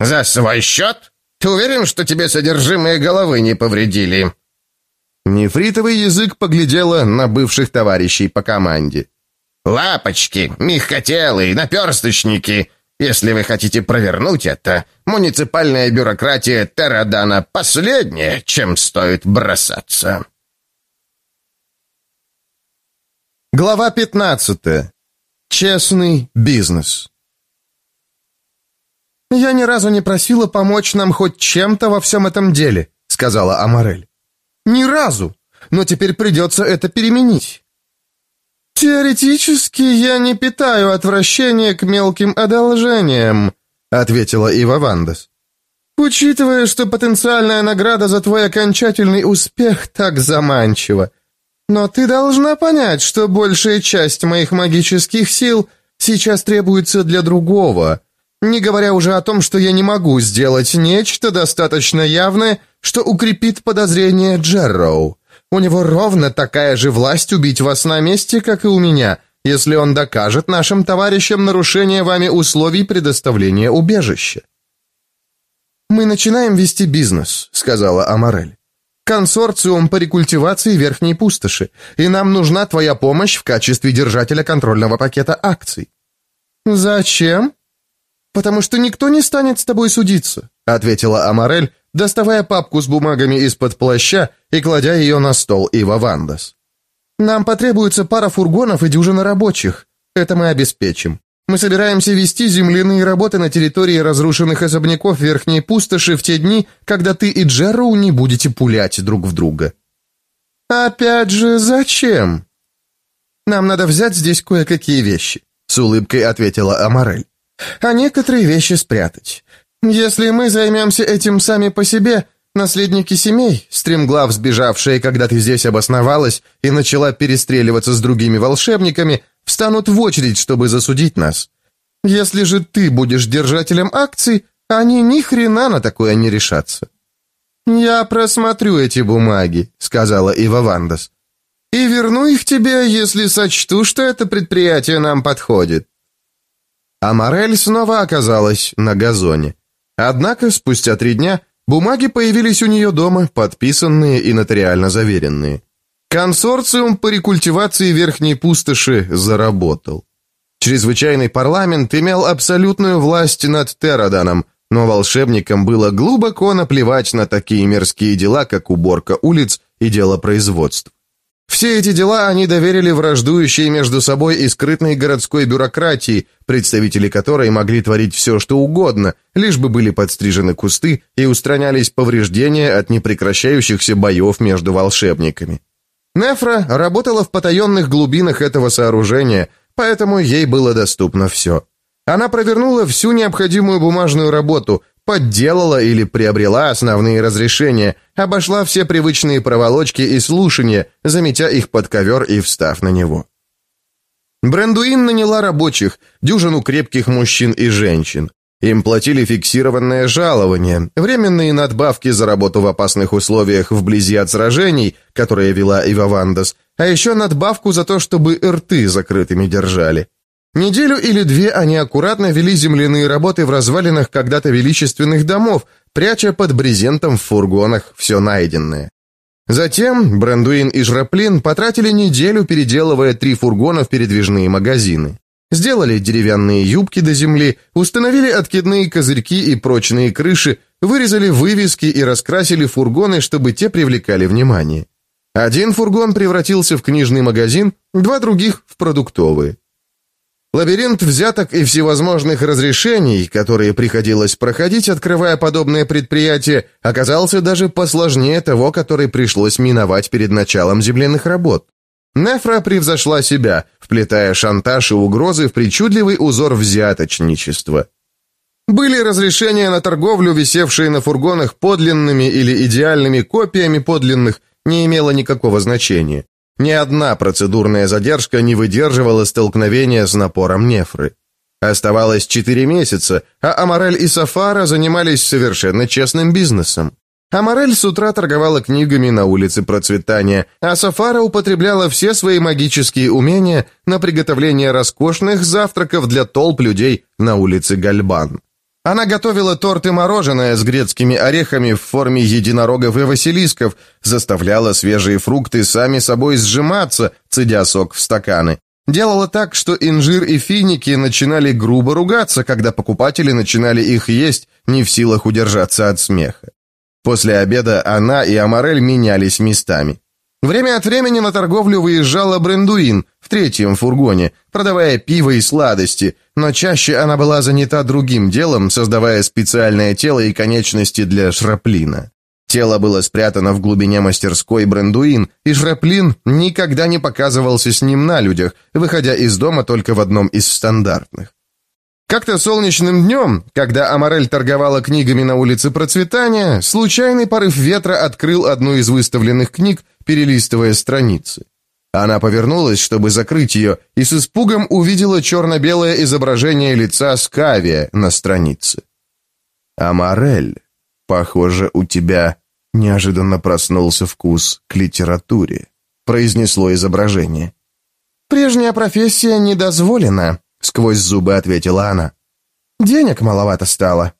«За свой счет? Ты уверен, что тебе содержимое головы не повредили?» Нефритовый язык поглядела на бывших товарищей по команде. «Лапочки, мягкотелые, наперсточники. Если вы хотите провернуть это, муниципальная бюрократия Терадана последняя, чем стоит бросаться». Глава 15. Честный бизнес. «Я ни разу не просила помочь нам хоть чем-то во всем этом деле», — сказала Амарель. Ни разу. Но теперь придется это переменить. «Теоретически я не питаю отвращения к мелким одолжениям», ответила Ива Вандас. «Учитывая, что потенциальная награда за твой окончательный успех так заманчива. Но ты должна понять, что большая часть моих магических сил сейчас требуется для другого, не говоря уже о том, что я не могу сделать нечто достаточно явное, что укрепит подозрение Джерроу. У него ровно такая же власть убить вас на месте, как и у меня, если он докажет нашим товарищам нарушение вами условий предоставления убежища. «Мы начинаем вести бизнес», — сказала Амарель. «Консорциум по рекультивации Верхней Пустоши, и нам нужна твоя помощь в качестве держателя контрольного пакета акций». «Зачем?» «Потому что никто не станет с тобой судиться», — ответила Амарель, доставая папку с бумагами из-под плаща и кладя ее на стол Ива Вандас. «Нам потребуется пара фургонов и дюжина рабочих. Это мы обеспечим. Мы собираемся вести земляные работы на территории разрушенных особняков Верхней Пустоши в те дни, когда ты и Джерроу не будете пулять друг в друга». «Опять же, зачем?» «Нам надо взять здесь кое-какие вещи», — с улыбкой ответила Амарель. А некоторые вещи спрятать. Если мы займемся этим сами по себе, наследники семей, стремглав сбежавшие, когда ты здесь обосновалась и начала перестреливаться с другими волшебниками, встанут в очередь, чтобы засудить нас. Если же ты будешь держателем акций, они ни хрена на такое не решатся. «Я просмотрю эти бумаги», — сказала Ива Вандас. «И верну их тебе, если сочту, что это предприятие нам подходит». А Морель снова оказалась на газоне. Однако спустя три дня бумаги появились у нее дома, подписанные и нотариально заверенные. Консорциум по рекультивации верхней пустоши заработал. Чрезвычайный парламент имел абсолютную власть над Тераданом, но волшебникам было глубоко наплевать на такие мирские дела, как уборка улиц и дело производства. Все эти дела они доверили враждующей между собой и скрытной городской бюрократии, представители которой могли творить все, что угодно, лишь бы были подстрижены кусты и устранялись повреждения от непрекращающихся боев между волшебниками. Нефра работала в потаенных глубинах этого сооружения, поэтому ей было доступно все. Она провернула всю необходимую бумажную работу, подделала или приобрела основные разрешения, обошла все привычные проволочки и слушания, заметя их под ковер и встав на него. Брендуин наняла рабочих, дюжину крепких мужчин и женщин. Им платили фиксированное жалование, временные надбавки за работу в опасных условиях вблизи от сражений, которые вела Ива Вандас, а еще надбавку за то, чтобы рты закрытыми держали. Неделю или две они аккуратно вели земляные работы в развалинах когда-то величественных домов, пряча под брезентом в фургонах все найденное. Затем Брандуин и Жраплин потратили неделю, переделывая три фургона в передвижные магазины. Сделали деревянные юбки до земли, установили откидные козырьки и прочные крыши, вырезали вывески и раскрасили фургоны, чтобы те привлекали внимание. Один фургон превратился в книжный магазин, два других — в продуктовые. Лабиринт взяток и всевозможных разрешений, которые приходилось проходить, открывая подобное предприятие, оказался даже посложнее того, который пришлось миновать перед началом земляных работ. Нефра превзошла себя, вплетая шантаж и угрозы в причудливый узор взяточничества. Были разрешения на торговлю, висевшие на фургонах подлинными или идеальными копиями подлинных, не имело никакого значения. Ни одна процедурная задержка не выдерживала столкновения с напором нефры. Оставалось четыре месяца, а Амарель и Сафара занимались совершенно честным бизнесом. Амарель с утра торговала книгами на улице Процветания, а Сафара употребляла все свои магические умения на приготовление роскошных завтраков для толп людей на улице Гальбан. Она готовила торт и мороженое с грецкими орехами в форме единорогов и василисков, заставляла свежие фрукты сами собой сжиматься, цедя сок в стаканы. Делала так, что инжир и финики начинали грубо ругаться, когда покупатели начинали их есть, не в силах удержаться от смеха. После обеда она и Амарель менялись местами. Время от времени на торговлю выезжала Брендуин в третьем фургоне, продавая пиво и сладости, но чаще она была занята другим делом, создавая специальное тело и конечности для Шраплина. Тело было спрятано в глубине мастерской Брендуин, и Шраплин никогда не показывался с ним на людях, выходя из дома только в одном из стандартных. Как-то солнечным днем, когда Амарель торговала книгами на улице Процветания, случайный порыв ветра открыл одну из выставленных книг, перелистывая страницы. Она повернулась, чтобы закрыть ее, и с испугом увидела черно-белое изображение лица Скавия на странице. «Амарель, похоже, у тебя неожиданно проснулся вкус к литературе», произнесло изображение. «Прежняя профессия недозволена», — сквозь зубы ответила она. «Денег маловато стало».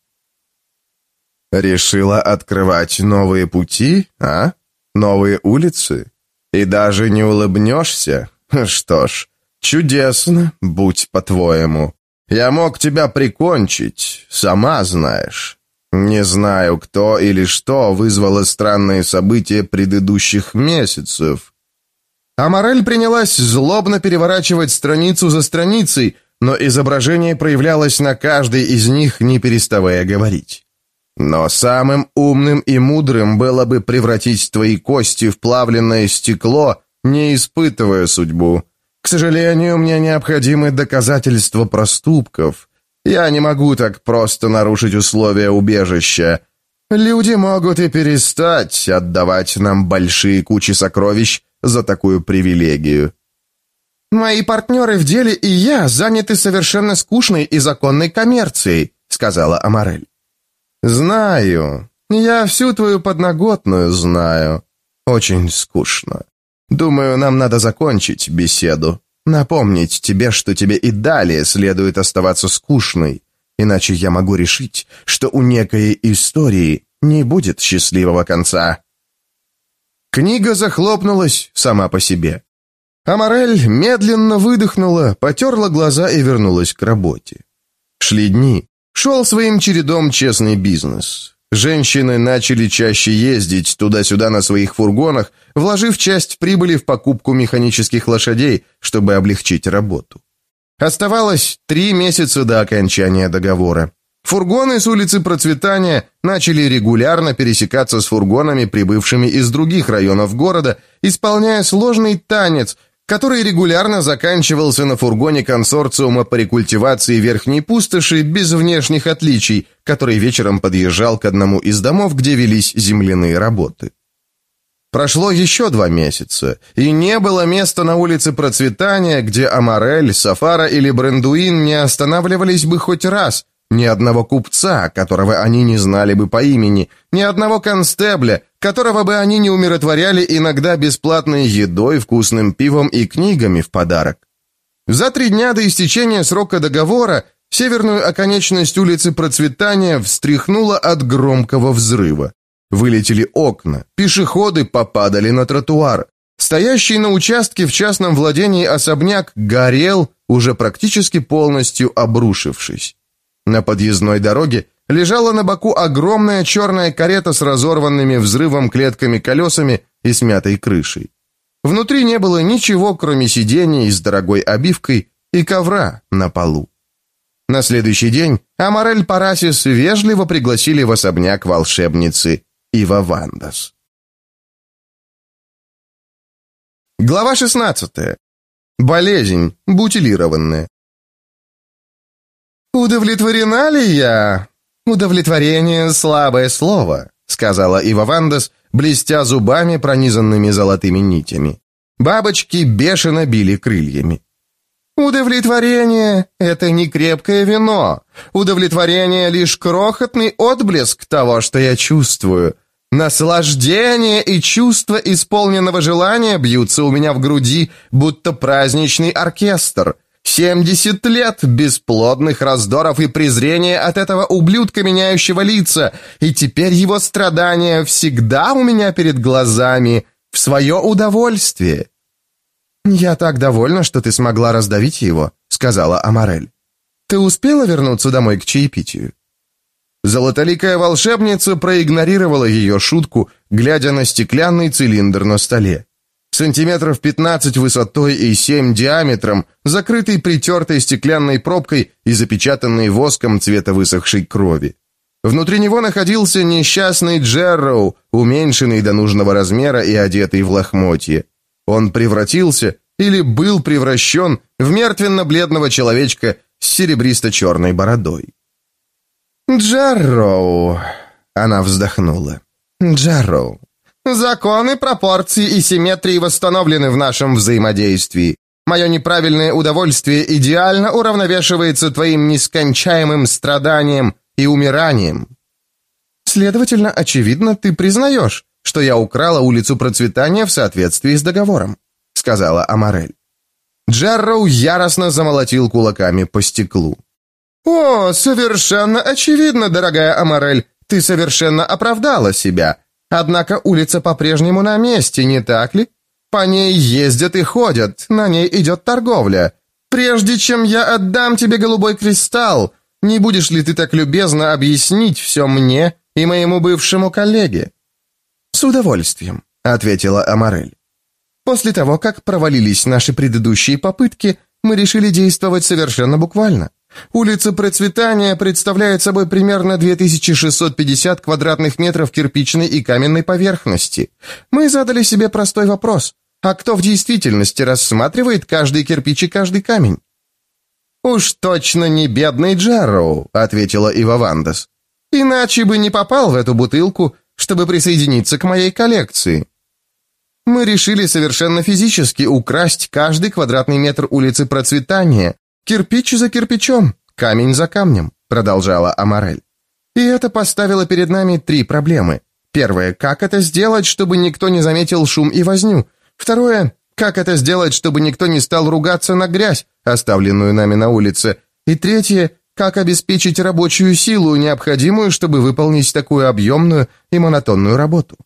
«Решила открывать новые пути, а? Новые улицы? И даже не улыбнешься? Что ж, чудесно, будь по-твоему. Я мог тебя прикончить, сама знаешь. Не знаю, кто или что вызвало странные события предыдущих месяцев». Амарель принялась злобно переворачивать страницу за страницей, но изображение проявлялось на каждой из них, не переставая говорить. Но самым умным и мудрым было бы превратить твои кости в плавленное стекло, не испытывая судьбу. К сожалению, мне необходимы доказательства проступков. Я не могу так просто нарушить условия убежища. Люди могут и перестать отдавать нам большие кучи сокровищ за такую привилегию. «Мои партнеры в деле и я заняты совершенно скучной и законной коммерцией», сказала Амарель. «Знаю. Я всю твою подноготную знаю. Очень скучно. Думаю, нам надо закончить беседу. Напомнить тебе, что тебе и далее следует оставаться скучной, иначе я могу решить, что у некой истории не будет счастливого конца». Книга захлопнулась сама по себе. Амарель медленно выдохнула, потерла глаза и вернулась к работе. Шли дни. Шел своим чередом честный бизнес. Женщины начали чаще ездить туда-сюда на своих фургонах, вложив часть прибыли в покупку механических лошадей, чтобы облегчить работу. Оставалось три месяца до окончания договора. Фургоны с улицы Процветания начали регулярно пересекаться с фургонами, прибывшими из других районов города, исполняя сложный танец, который регулярно заканчивался на фургоне консорциума по рекультивации верхней пустоши без внешних отличий, который вечером подъезжал к одному из домов, где велись земляные работы. Прошло еще два месяца, и не было места на улице Процветания, где Амарель, Сафара или Брендуин не останавливались бы хоть раз, ни одного купца, которого они не знали бы по имени, ни одного констебля, которого бы они не умиротворяли иногда бесплатной едой, вкусным пивом и книгами в подарок. За три дня до истечения срока договора северную оконечность улицы Процветания встряхнула от громкого взрыва. Вылетели окна, пешеходы попадали на тротуар. Стоящий на участке в частном владении особняк горел, уже практически полностью обрушившись. На подъездной дороге лежала на боку огромная черная карета с разорванными взрывом клетками колесами и смятой крышей. Внутри не было ничего, кроме сидений с дорогой обивкой и ковра на полу. На следующий день Амарель Парасис вежливо пригласили в особняк волшебницы Ива Вандас. Глава 16. Болезнь, бутилированная. «Удовлетворена ли я?» «Удовлетворение — слабое слово», — сказала Ива Вандас, блестя зубами, пронизанными золотыми нитями. Бабочки бешено били крыльями. «Удовлетворение — это не крепкое вино. Удовлетворение — лишь крохотный отблеск того, что я чувствую. Наслаждение и чувство исполненного желания бьются у меня в груди, будто праздничный оркестр. Семьдесят лет бесплодных раздоров и презрения от этого ублюдка, меняющего лица, и теперь его страдания всегда у меня перед глазами, в свое удовольствие. «Я так довольна, что ты смогла раздавить его», — сказала Амарель. «Ты успела вернуться домой к чаепитию?» Золотоликая волшебница проигнорировала ее шутку, глядя на стеклянный цилиндр на столе сантиметров 15 высотой и 7 диаметром, закрытый притертой стеклянной пробкой и запечатанный воском цвета высохшей крови. Внутри него находился несчастный Джерроу, уменьшенный до нужного размера и одетый в лохмотье. Он превратился или был превращен в мертвенно-бледного человечка с серебристо-черной бородой. «Джарроу!» — она вздохнула. «Джарроу, Законы пропорции и симметрии восстановлены в нашем взаимодействии. Мое неправильное удовольствие идеально уравновешивается твоим нескончаемым страданием и умиранием. Следовательно, очевидно, ты признаешь, что я украла улицу процветания в соответствии с договором, сказала Амарель. Джарроу яростно замолотил кулаками по стеклу. «О, совершенно очевидно, дорогая Амарель, ты совершенно оправдала себя. Однако улица по-прежнему на месте, не так ли? По ней ездят и ходят, на ней идет торговля. Прежде чем я отдам тебе голубой кристалл, не будешь ли ты так любезно объяснить все мне и моему бывшему коллеге?» «С удовольствием», — ответила Амарель. «После того, как провалились наши предыдущие попытки, мы решили действовать совершенно буквально. Улица Процветания представляет собой примерно 2650 квадратных метров кирпичной и каменной поверхности. Мы задали себе простой вопрос. А кто в действительности рассматривает каждый кирпич и каждый камень? «Уж точно не бедный Джарроу», — ответила Ива Вандас. «Иначе бы не попал в эту бутылку, чтобы присоединиться к моей коллекции». Мы решили совершенно физически украсть каждый квадратный метр улицы Процветания, кирпич за кирпичом, камень за камнем, продолжала Амарель. И это поставило перед нами три проблемы. Первое, как это сделать, чтобы никто не заметил шум и возню? Второе, как это сделать, чтобы никто не стал ругаться на грязь, оставленную нами на улице? И третье, как обеспечить рабочую силу, необходимую, чтобы выполнить такую объемную и монотонную работу?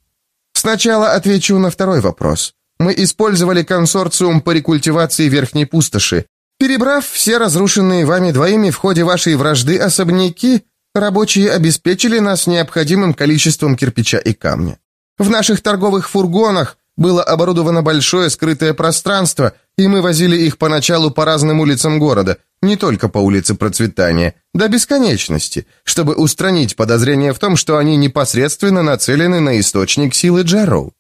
Сначала отвечу на второй вопрос. Мы использовали консорциум по рекультивации Верхней Пустоши. Перебрав все разрушенные вами двоими в ходе вашей вражды особняки, рабочие обеспечили нас необходимым количеством кирпича и камня. В наших торговых фургонах было оборудовано большое скрытое пространство, и мы возили их поначалу по разным улицам города, не только по улице Процветания, до бесконечности, чтобы устранить подозрение в том, что они непосредственно нацелены на источник силы Джерроу.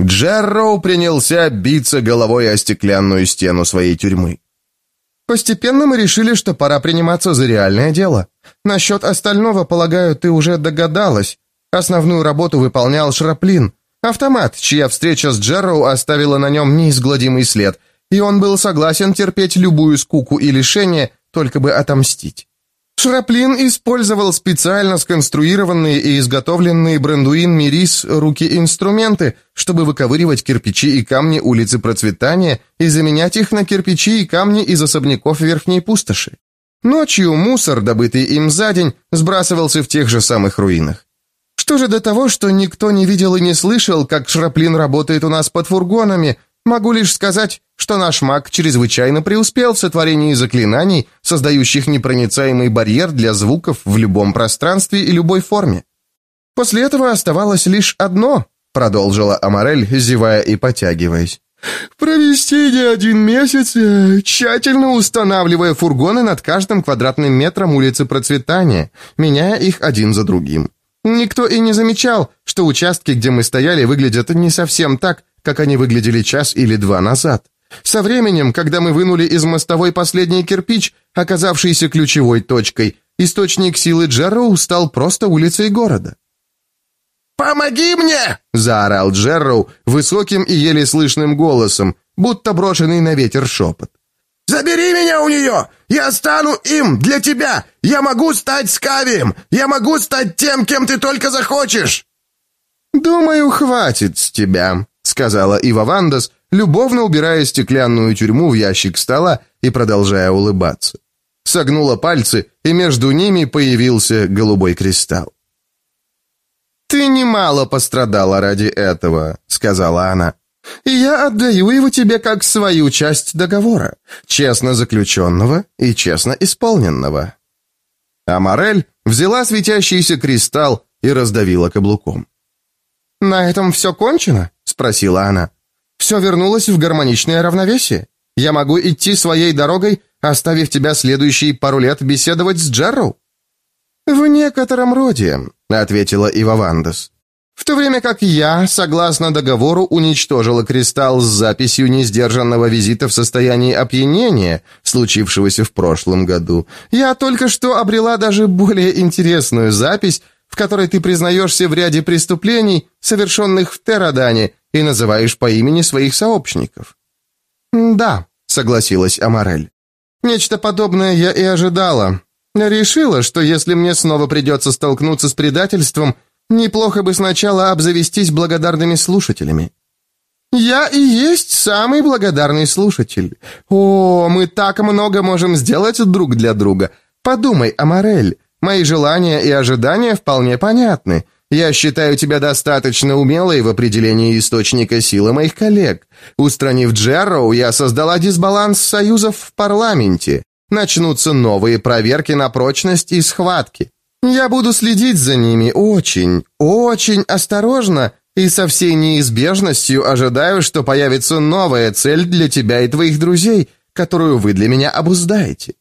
Джерроу принялся биться головой о стеклянную стену своей тюрьмы. Постепенно мы решили, что пора приниматься за реальное дело. Насчет остального, полагаю, ты уже догадалась. Основную работу выполнял Шраплин, Автомат, чья встреча с Джерроу оставила на нем неизгладимый след, и он был согласен терпеть любую скуку и лишение, только бы отомстить. Шраплин использовал специально сконструированные и изготовленные Брендуин Мирис руки-инструменты, чтобы выковыривать кирпичи и камни улицы Процветания и заменять их на кирпичи и камни из особняков Верхней Пустоши. Ночью мусор, добытый им за день, сбрасывался в тех же самых руинах. Что же до того, что никто не видел и не слышал, как Шраплин работает у нас под фургонами, могу лишь сказать, что наш маг чрезвычайно преуспел в сотворении заклинаний, создающих непроницаемый барьер для звуков в любом пространстве и любой форме. После этого оставалось лишь одно, продолжила Амарель, зевая и потягиваясь. «Провести не один месяц, э, тщательно устанавливая фургоны над каждым квадратным метром улицы Процветания, меняя их один за другим. Никто и не замечал, что участки, где мы стояли, выглядят не совсем так, как они выглядели час или два назад. Со временем, когда мы вынули из мостовой последний кирпич, оказавшийся ключевой точкой, источник силы Джерроу стал просто улицей города. «Помоги мне!» – заорал Джерроу высоким и еле слышным голосом, будто брошенный на ветер шепот. Забери меня у нее! Я стану им для тебя! Я могу стать Скавием! Я могу стать тем, кем ты только захочешь!» «Думаю, хватит с тебя», — сказала Ива Вандас, любовно убирая стеклянную тюрьму в ящик стола и продолжая улыбаться. Согнула пальцы, и между ними появился голубой кристалл. «Ты немало пострадала ради этого», — сказала она и я отдаю его тебе как свою часть договора, честно заключенного и честно исполненного». Амарель взяла светящийся кристалл и раздавила каблуком. «На этом все кончено?» — спросила она. «Все вернулось в гармоничное равновесие? Я могу идти своей дорогой, оставив тебя следующие пару лет беседовать с Джерроу?» «В некотором роде», — ответила Ива Вандес. В то время как я, согласно договору, уничтожила кристалл с записью несдержанного визита в состоянии опьянения, случившегося в прошлом году, я только что обрела даже более интересную запись, в которой ты признаешься в ряде преступлений, совершенных в Терадане, и называешь по имени своих сообщников. «Да», — согласилась Амарель. «Нечто подобное я и ожидала. Решила, что если мне снова придется столкнуться с предательством, Неплохо бы сначала обзавестись благодарными слушателями. Я и есть самый благодарный слушатель. О, мы так много можем сделать друг для друга. Подумай, Амарель, мои желания и ожидания вполне понятны. Я считаю тебя достаточно умелой в определении источника силы моих коллег. Устранив Джерроу, я создала дисбаланс союзов в парламенте. Начнутся новые проверки на прочность и схватки. Я буду следить за ними очень, очень осторожно и со всей неизбежностью ожидаю, что появится новая цель для тебя и твоих друзей, которую вы для меня обуздаете.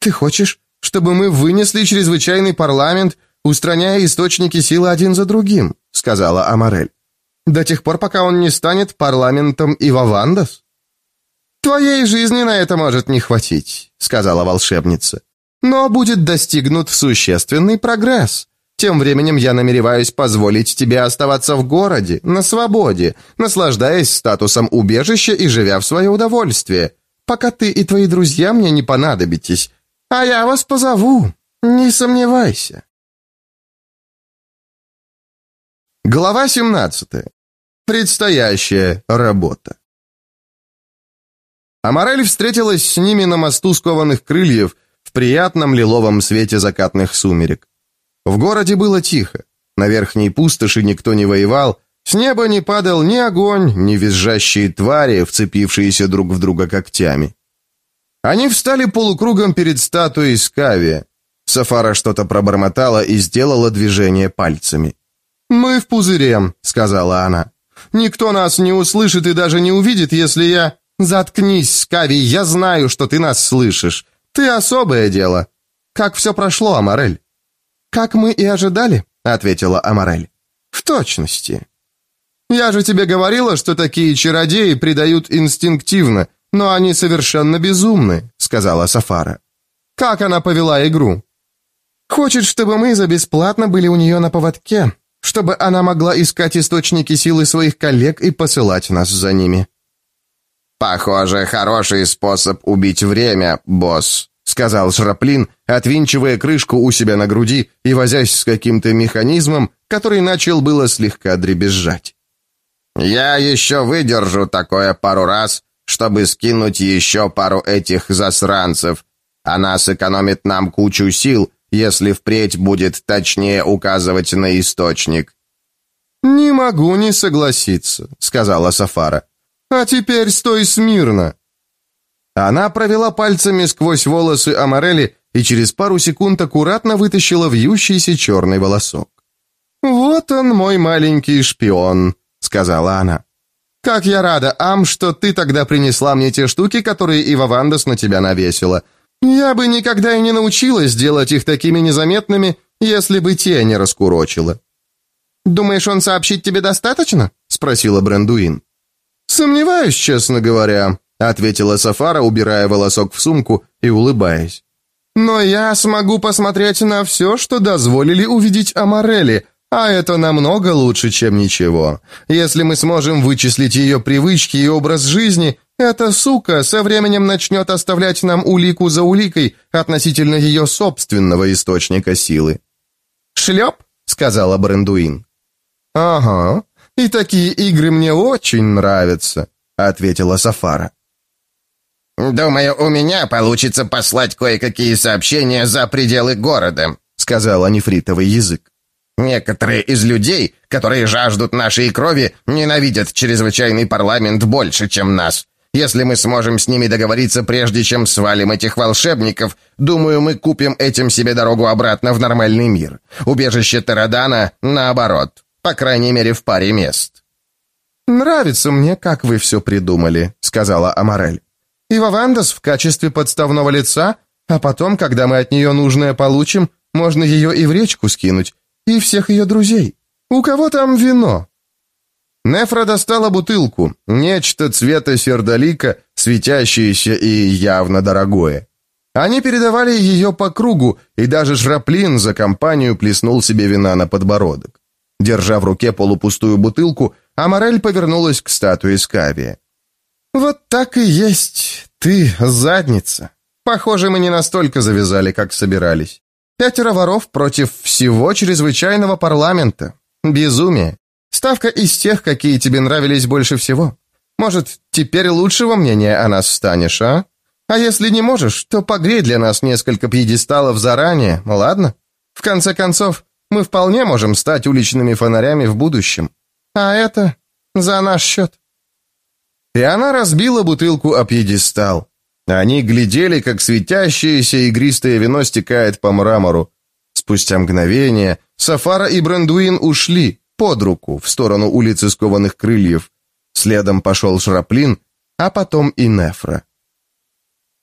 Ты хочешь, чтобы мы вынесли чрезвычайный парламент, устраняя источники силы один за другим, сказала Амарель. До тех пор, пока он не станет парламентом Ивавандас? «Твоей жизни на это может не хватить», — сказала волшебница. «Но будет достигнут существенный прогресс. Тем временем я намереваюсь позволить тебе оставаться в городе, на свободе, наслаждаясь статусом убежища и живя в свое удовольствие, пока ты и твои друзья мне не понадобитесь. А я вас позову, не сомневайся». Глава 17. Предстоящая работа. Амарель встретилась с ними на мосту скованных крыльев в приятном лиловом свете закатных сумерек. В городе было тихо. На верхней пустоши никто не воевал, с неба не падал ни огонь, ни визжащие твари, вцепившиеся друг в друга когтями. Они встали полукругом перед статуей Скавия. Сафара что-то пробормотала и сделала движение пальцами. «Мы в пузыре», — сказала она. «Никто нас не услышит и даже не увидит, если я...» «Заткнись, Скави, я знаю, что ты нас слышишь. Ты особое дело. Как все прошло, Амарель?» «Как мы и ожидали», — ответила Амарель. «В точности». «Я же тебе говорила, что такие чародеи предают инстинктивно, но они совершенно безумны», — сказала Сафара. «Как она повела игру?» «Хочет, чтобы мы за бесплатно были у нее на поводке, чтобы она могла искать источники силы своих коллег и посылать нас за ними». «Похоже, хороший способ убить время, босс», сказал Шраплин, отвинчивая крышку у себя на груди и возясь с каким-то механизмом, который начал было слегка дребезжать. «Я еще выдержу такое пару раз, чтобы скинуть еще пару этих засранцев. Она сэкономит нам кучу сил, если впредь будет точнее указывать на источник». «Не могу не согласиться», — сказала Сафара. «А теперь стой смирно. Она провела пальцами сквозь волосы Амарели и через пару секунд аккуратно вытащила вьющийся черный волосок. «Вот он, мой маленький шпион», — сказала она. «Как я рада, Ам, что ты тогда принесла мне те штуки, которые Ива Вандас на тебя навесила. Я бы никогда и не научилась делать их такими незаметными, если бы те не раскурочила». «Думаешь, он сообщить тебе достаточно?» — спросила Брендуин. «Сомневаюсь, честно говоря ответила Сафара, убирая волосок в сумку и улыбаясь. Но я смогу посмотреть на все, что дозволили увидеть Амарели, а это намного лучше, чем ничего. Если мы сможем вычислить ее привычки и образ жизни, эта сука со временем начнет оставлять нам улику за уликой относительно ее собственного источника силы. «Шлеп?» — сказала Брендуин. «Ага, и такие игры мне очень нравятся», — ответила Сафара. «Думаю, у меня получится послать кое-какие сообщения за пределы города», сказал нефритовый язык. «Некоторые из людей, которые жаждут нашей крови, ненавидят чрезвычайный парламент больше, чем нас. Если мы сможем с ними договориться, прежде чем свалим этих волшебников, думаю, мы купим этим себе дорогу обратно в нормальный мир. Убежище Тарадана, наоборот, по крайней мере, в паре мест». «Нравится мне, как вы все придумали», — сказала Амарель. И Вавандас в качестве подставного лица, а потом, когда мы от нее нужное получим, можно ее и в речку скинуть, и всех ее друзей. У кого там вино?» Нефра достала бутылку, нечто цвета сердолика, светящееся и явно дорогое. Они передавали ее по кругу, и даже Шраплин за компанию плеснул себе вина на подбородок. Держа в руке полупустую бутылку, Амарель повернулась к статуе Скавия. «Вот так и есть. Ты задница. Похоже, мы не настолько завязали, как собирались. Пятеро воров против всего чрезвычайного парламента. Безумие. Ставка из тех, какие тебе нравились больше всего. Может, теперь лучшего мнения о нас станешь, а? А если не можешь, то погрей для нас несколько пьедесталов заранее, ладно? В конце концов, мы вполне можем стать уличными фонарями в будущем. А это за наш счет. И она разбила бутылку о пьедестал. Они глядели, как светящееся игристое вино стекает по мрамору. Спустя мгновение Сафара и Брандуин ушли под руку в сторону улицы скованных крыльев. Следом пошел Шраплин, а потом и Нефра.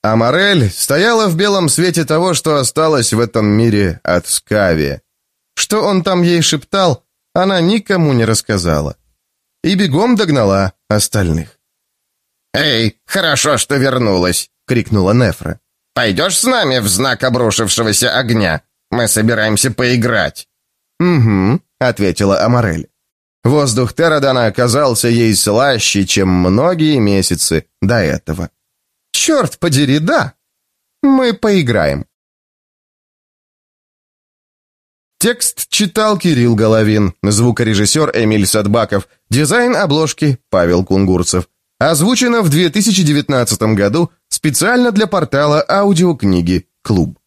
Амарель стояла в белом свете того, что осталось в этом мире от Скави. Что он там ей шептал, она никому не рассказала. И бегом догнала остальных. «Эй, хорошо, что вернулась!» — крикнула Нефра. «Пойдешь с нами в знак обрушившегося огня? Мы собираемся поиграть». «Угу», — ответила Амарель. Воздух Терадана оказался ей слаще, чем многие месяцы до этого. «Черт подери, да! Мы поиграем!» Текст читал Кирилл Головин, звукорежиссер Эмиль Садбаков, дизайн обложки Павел Кунгурцев. Озвучено в 2019 году специально для портала аудиокниги «Клуб».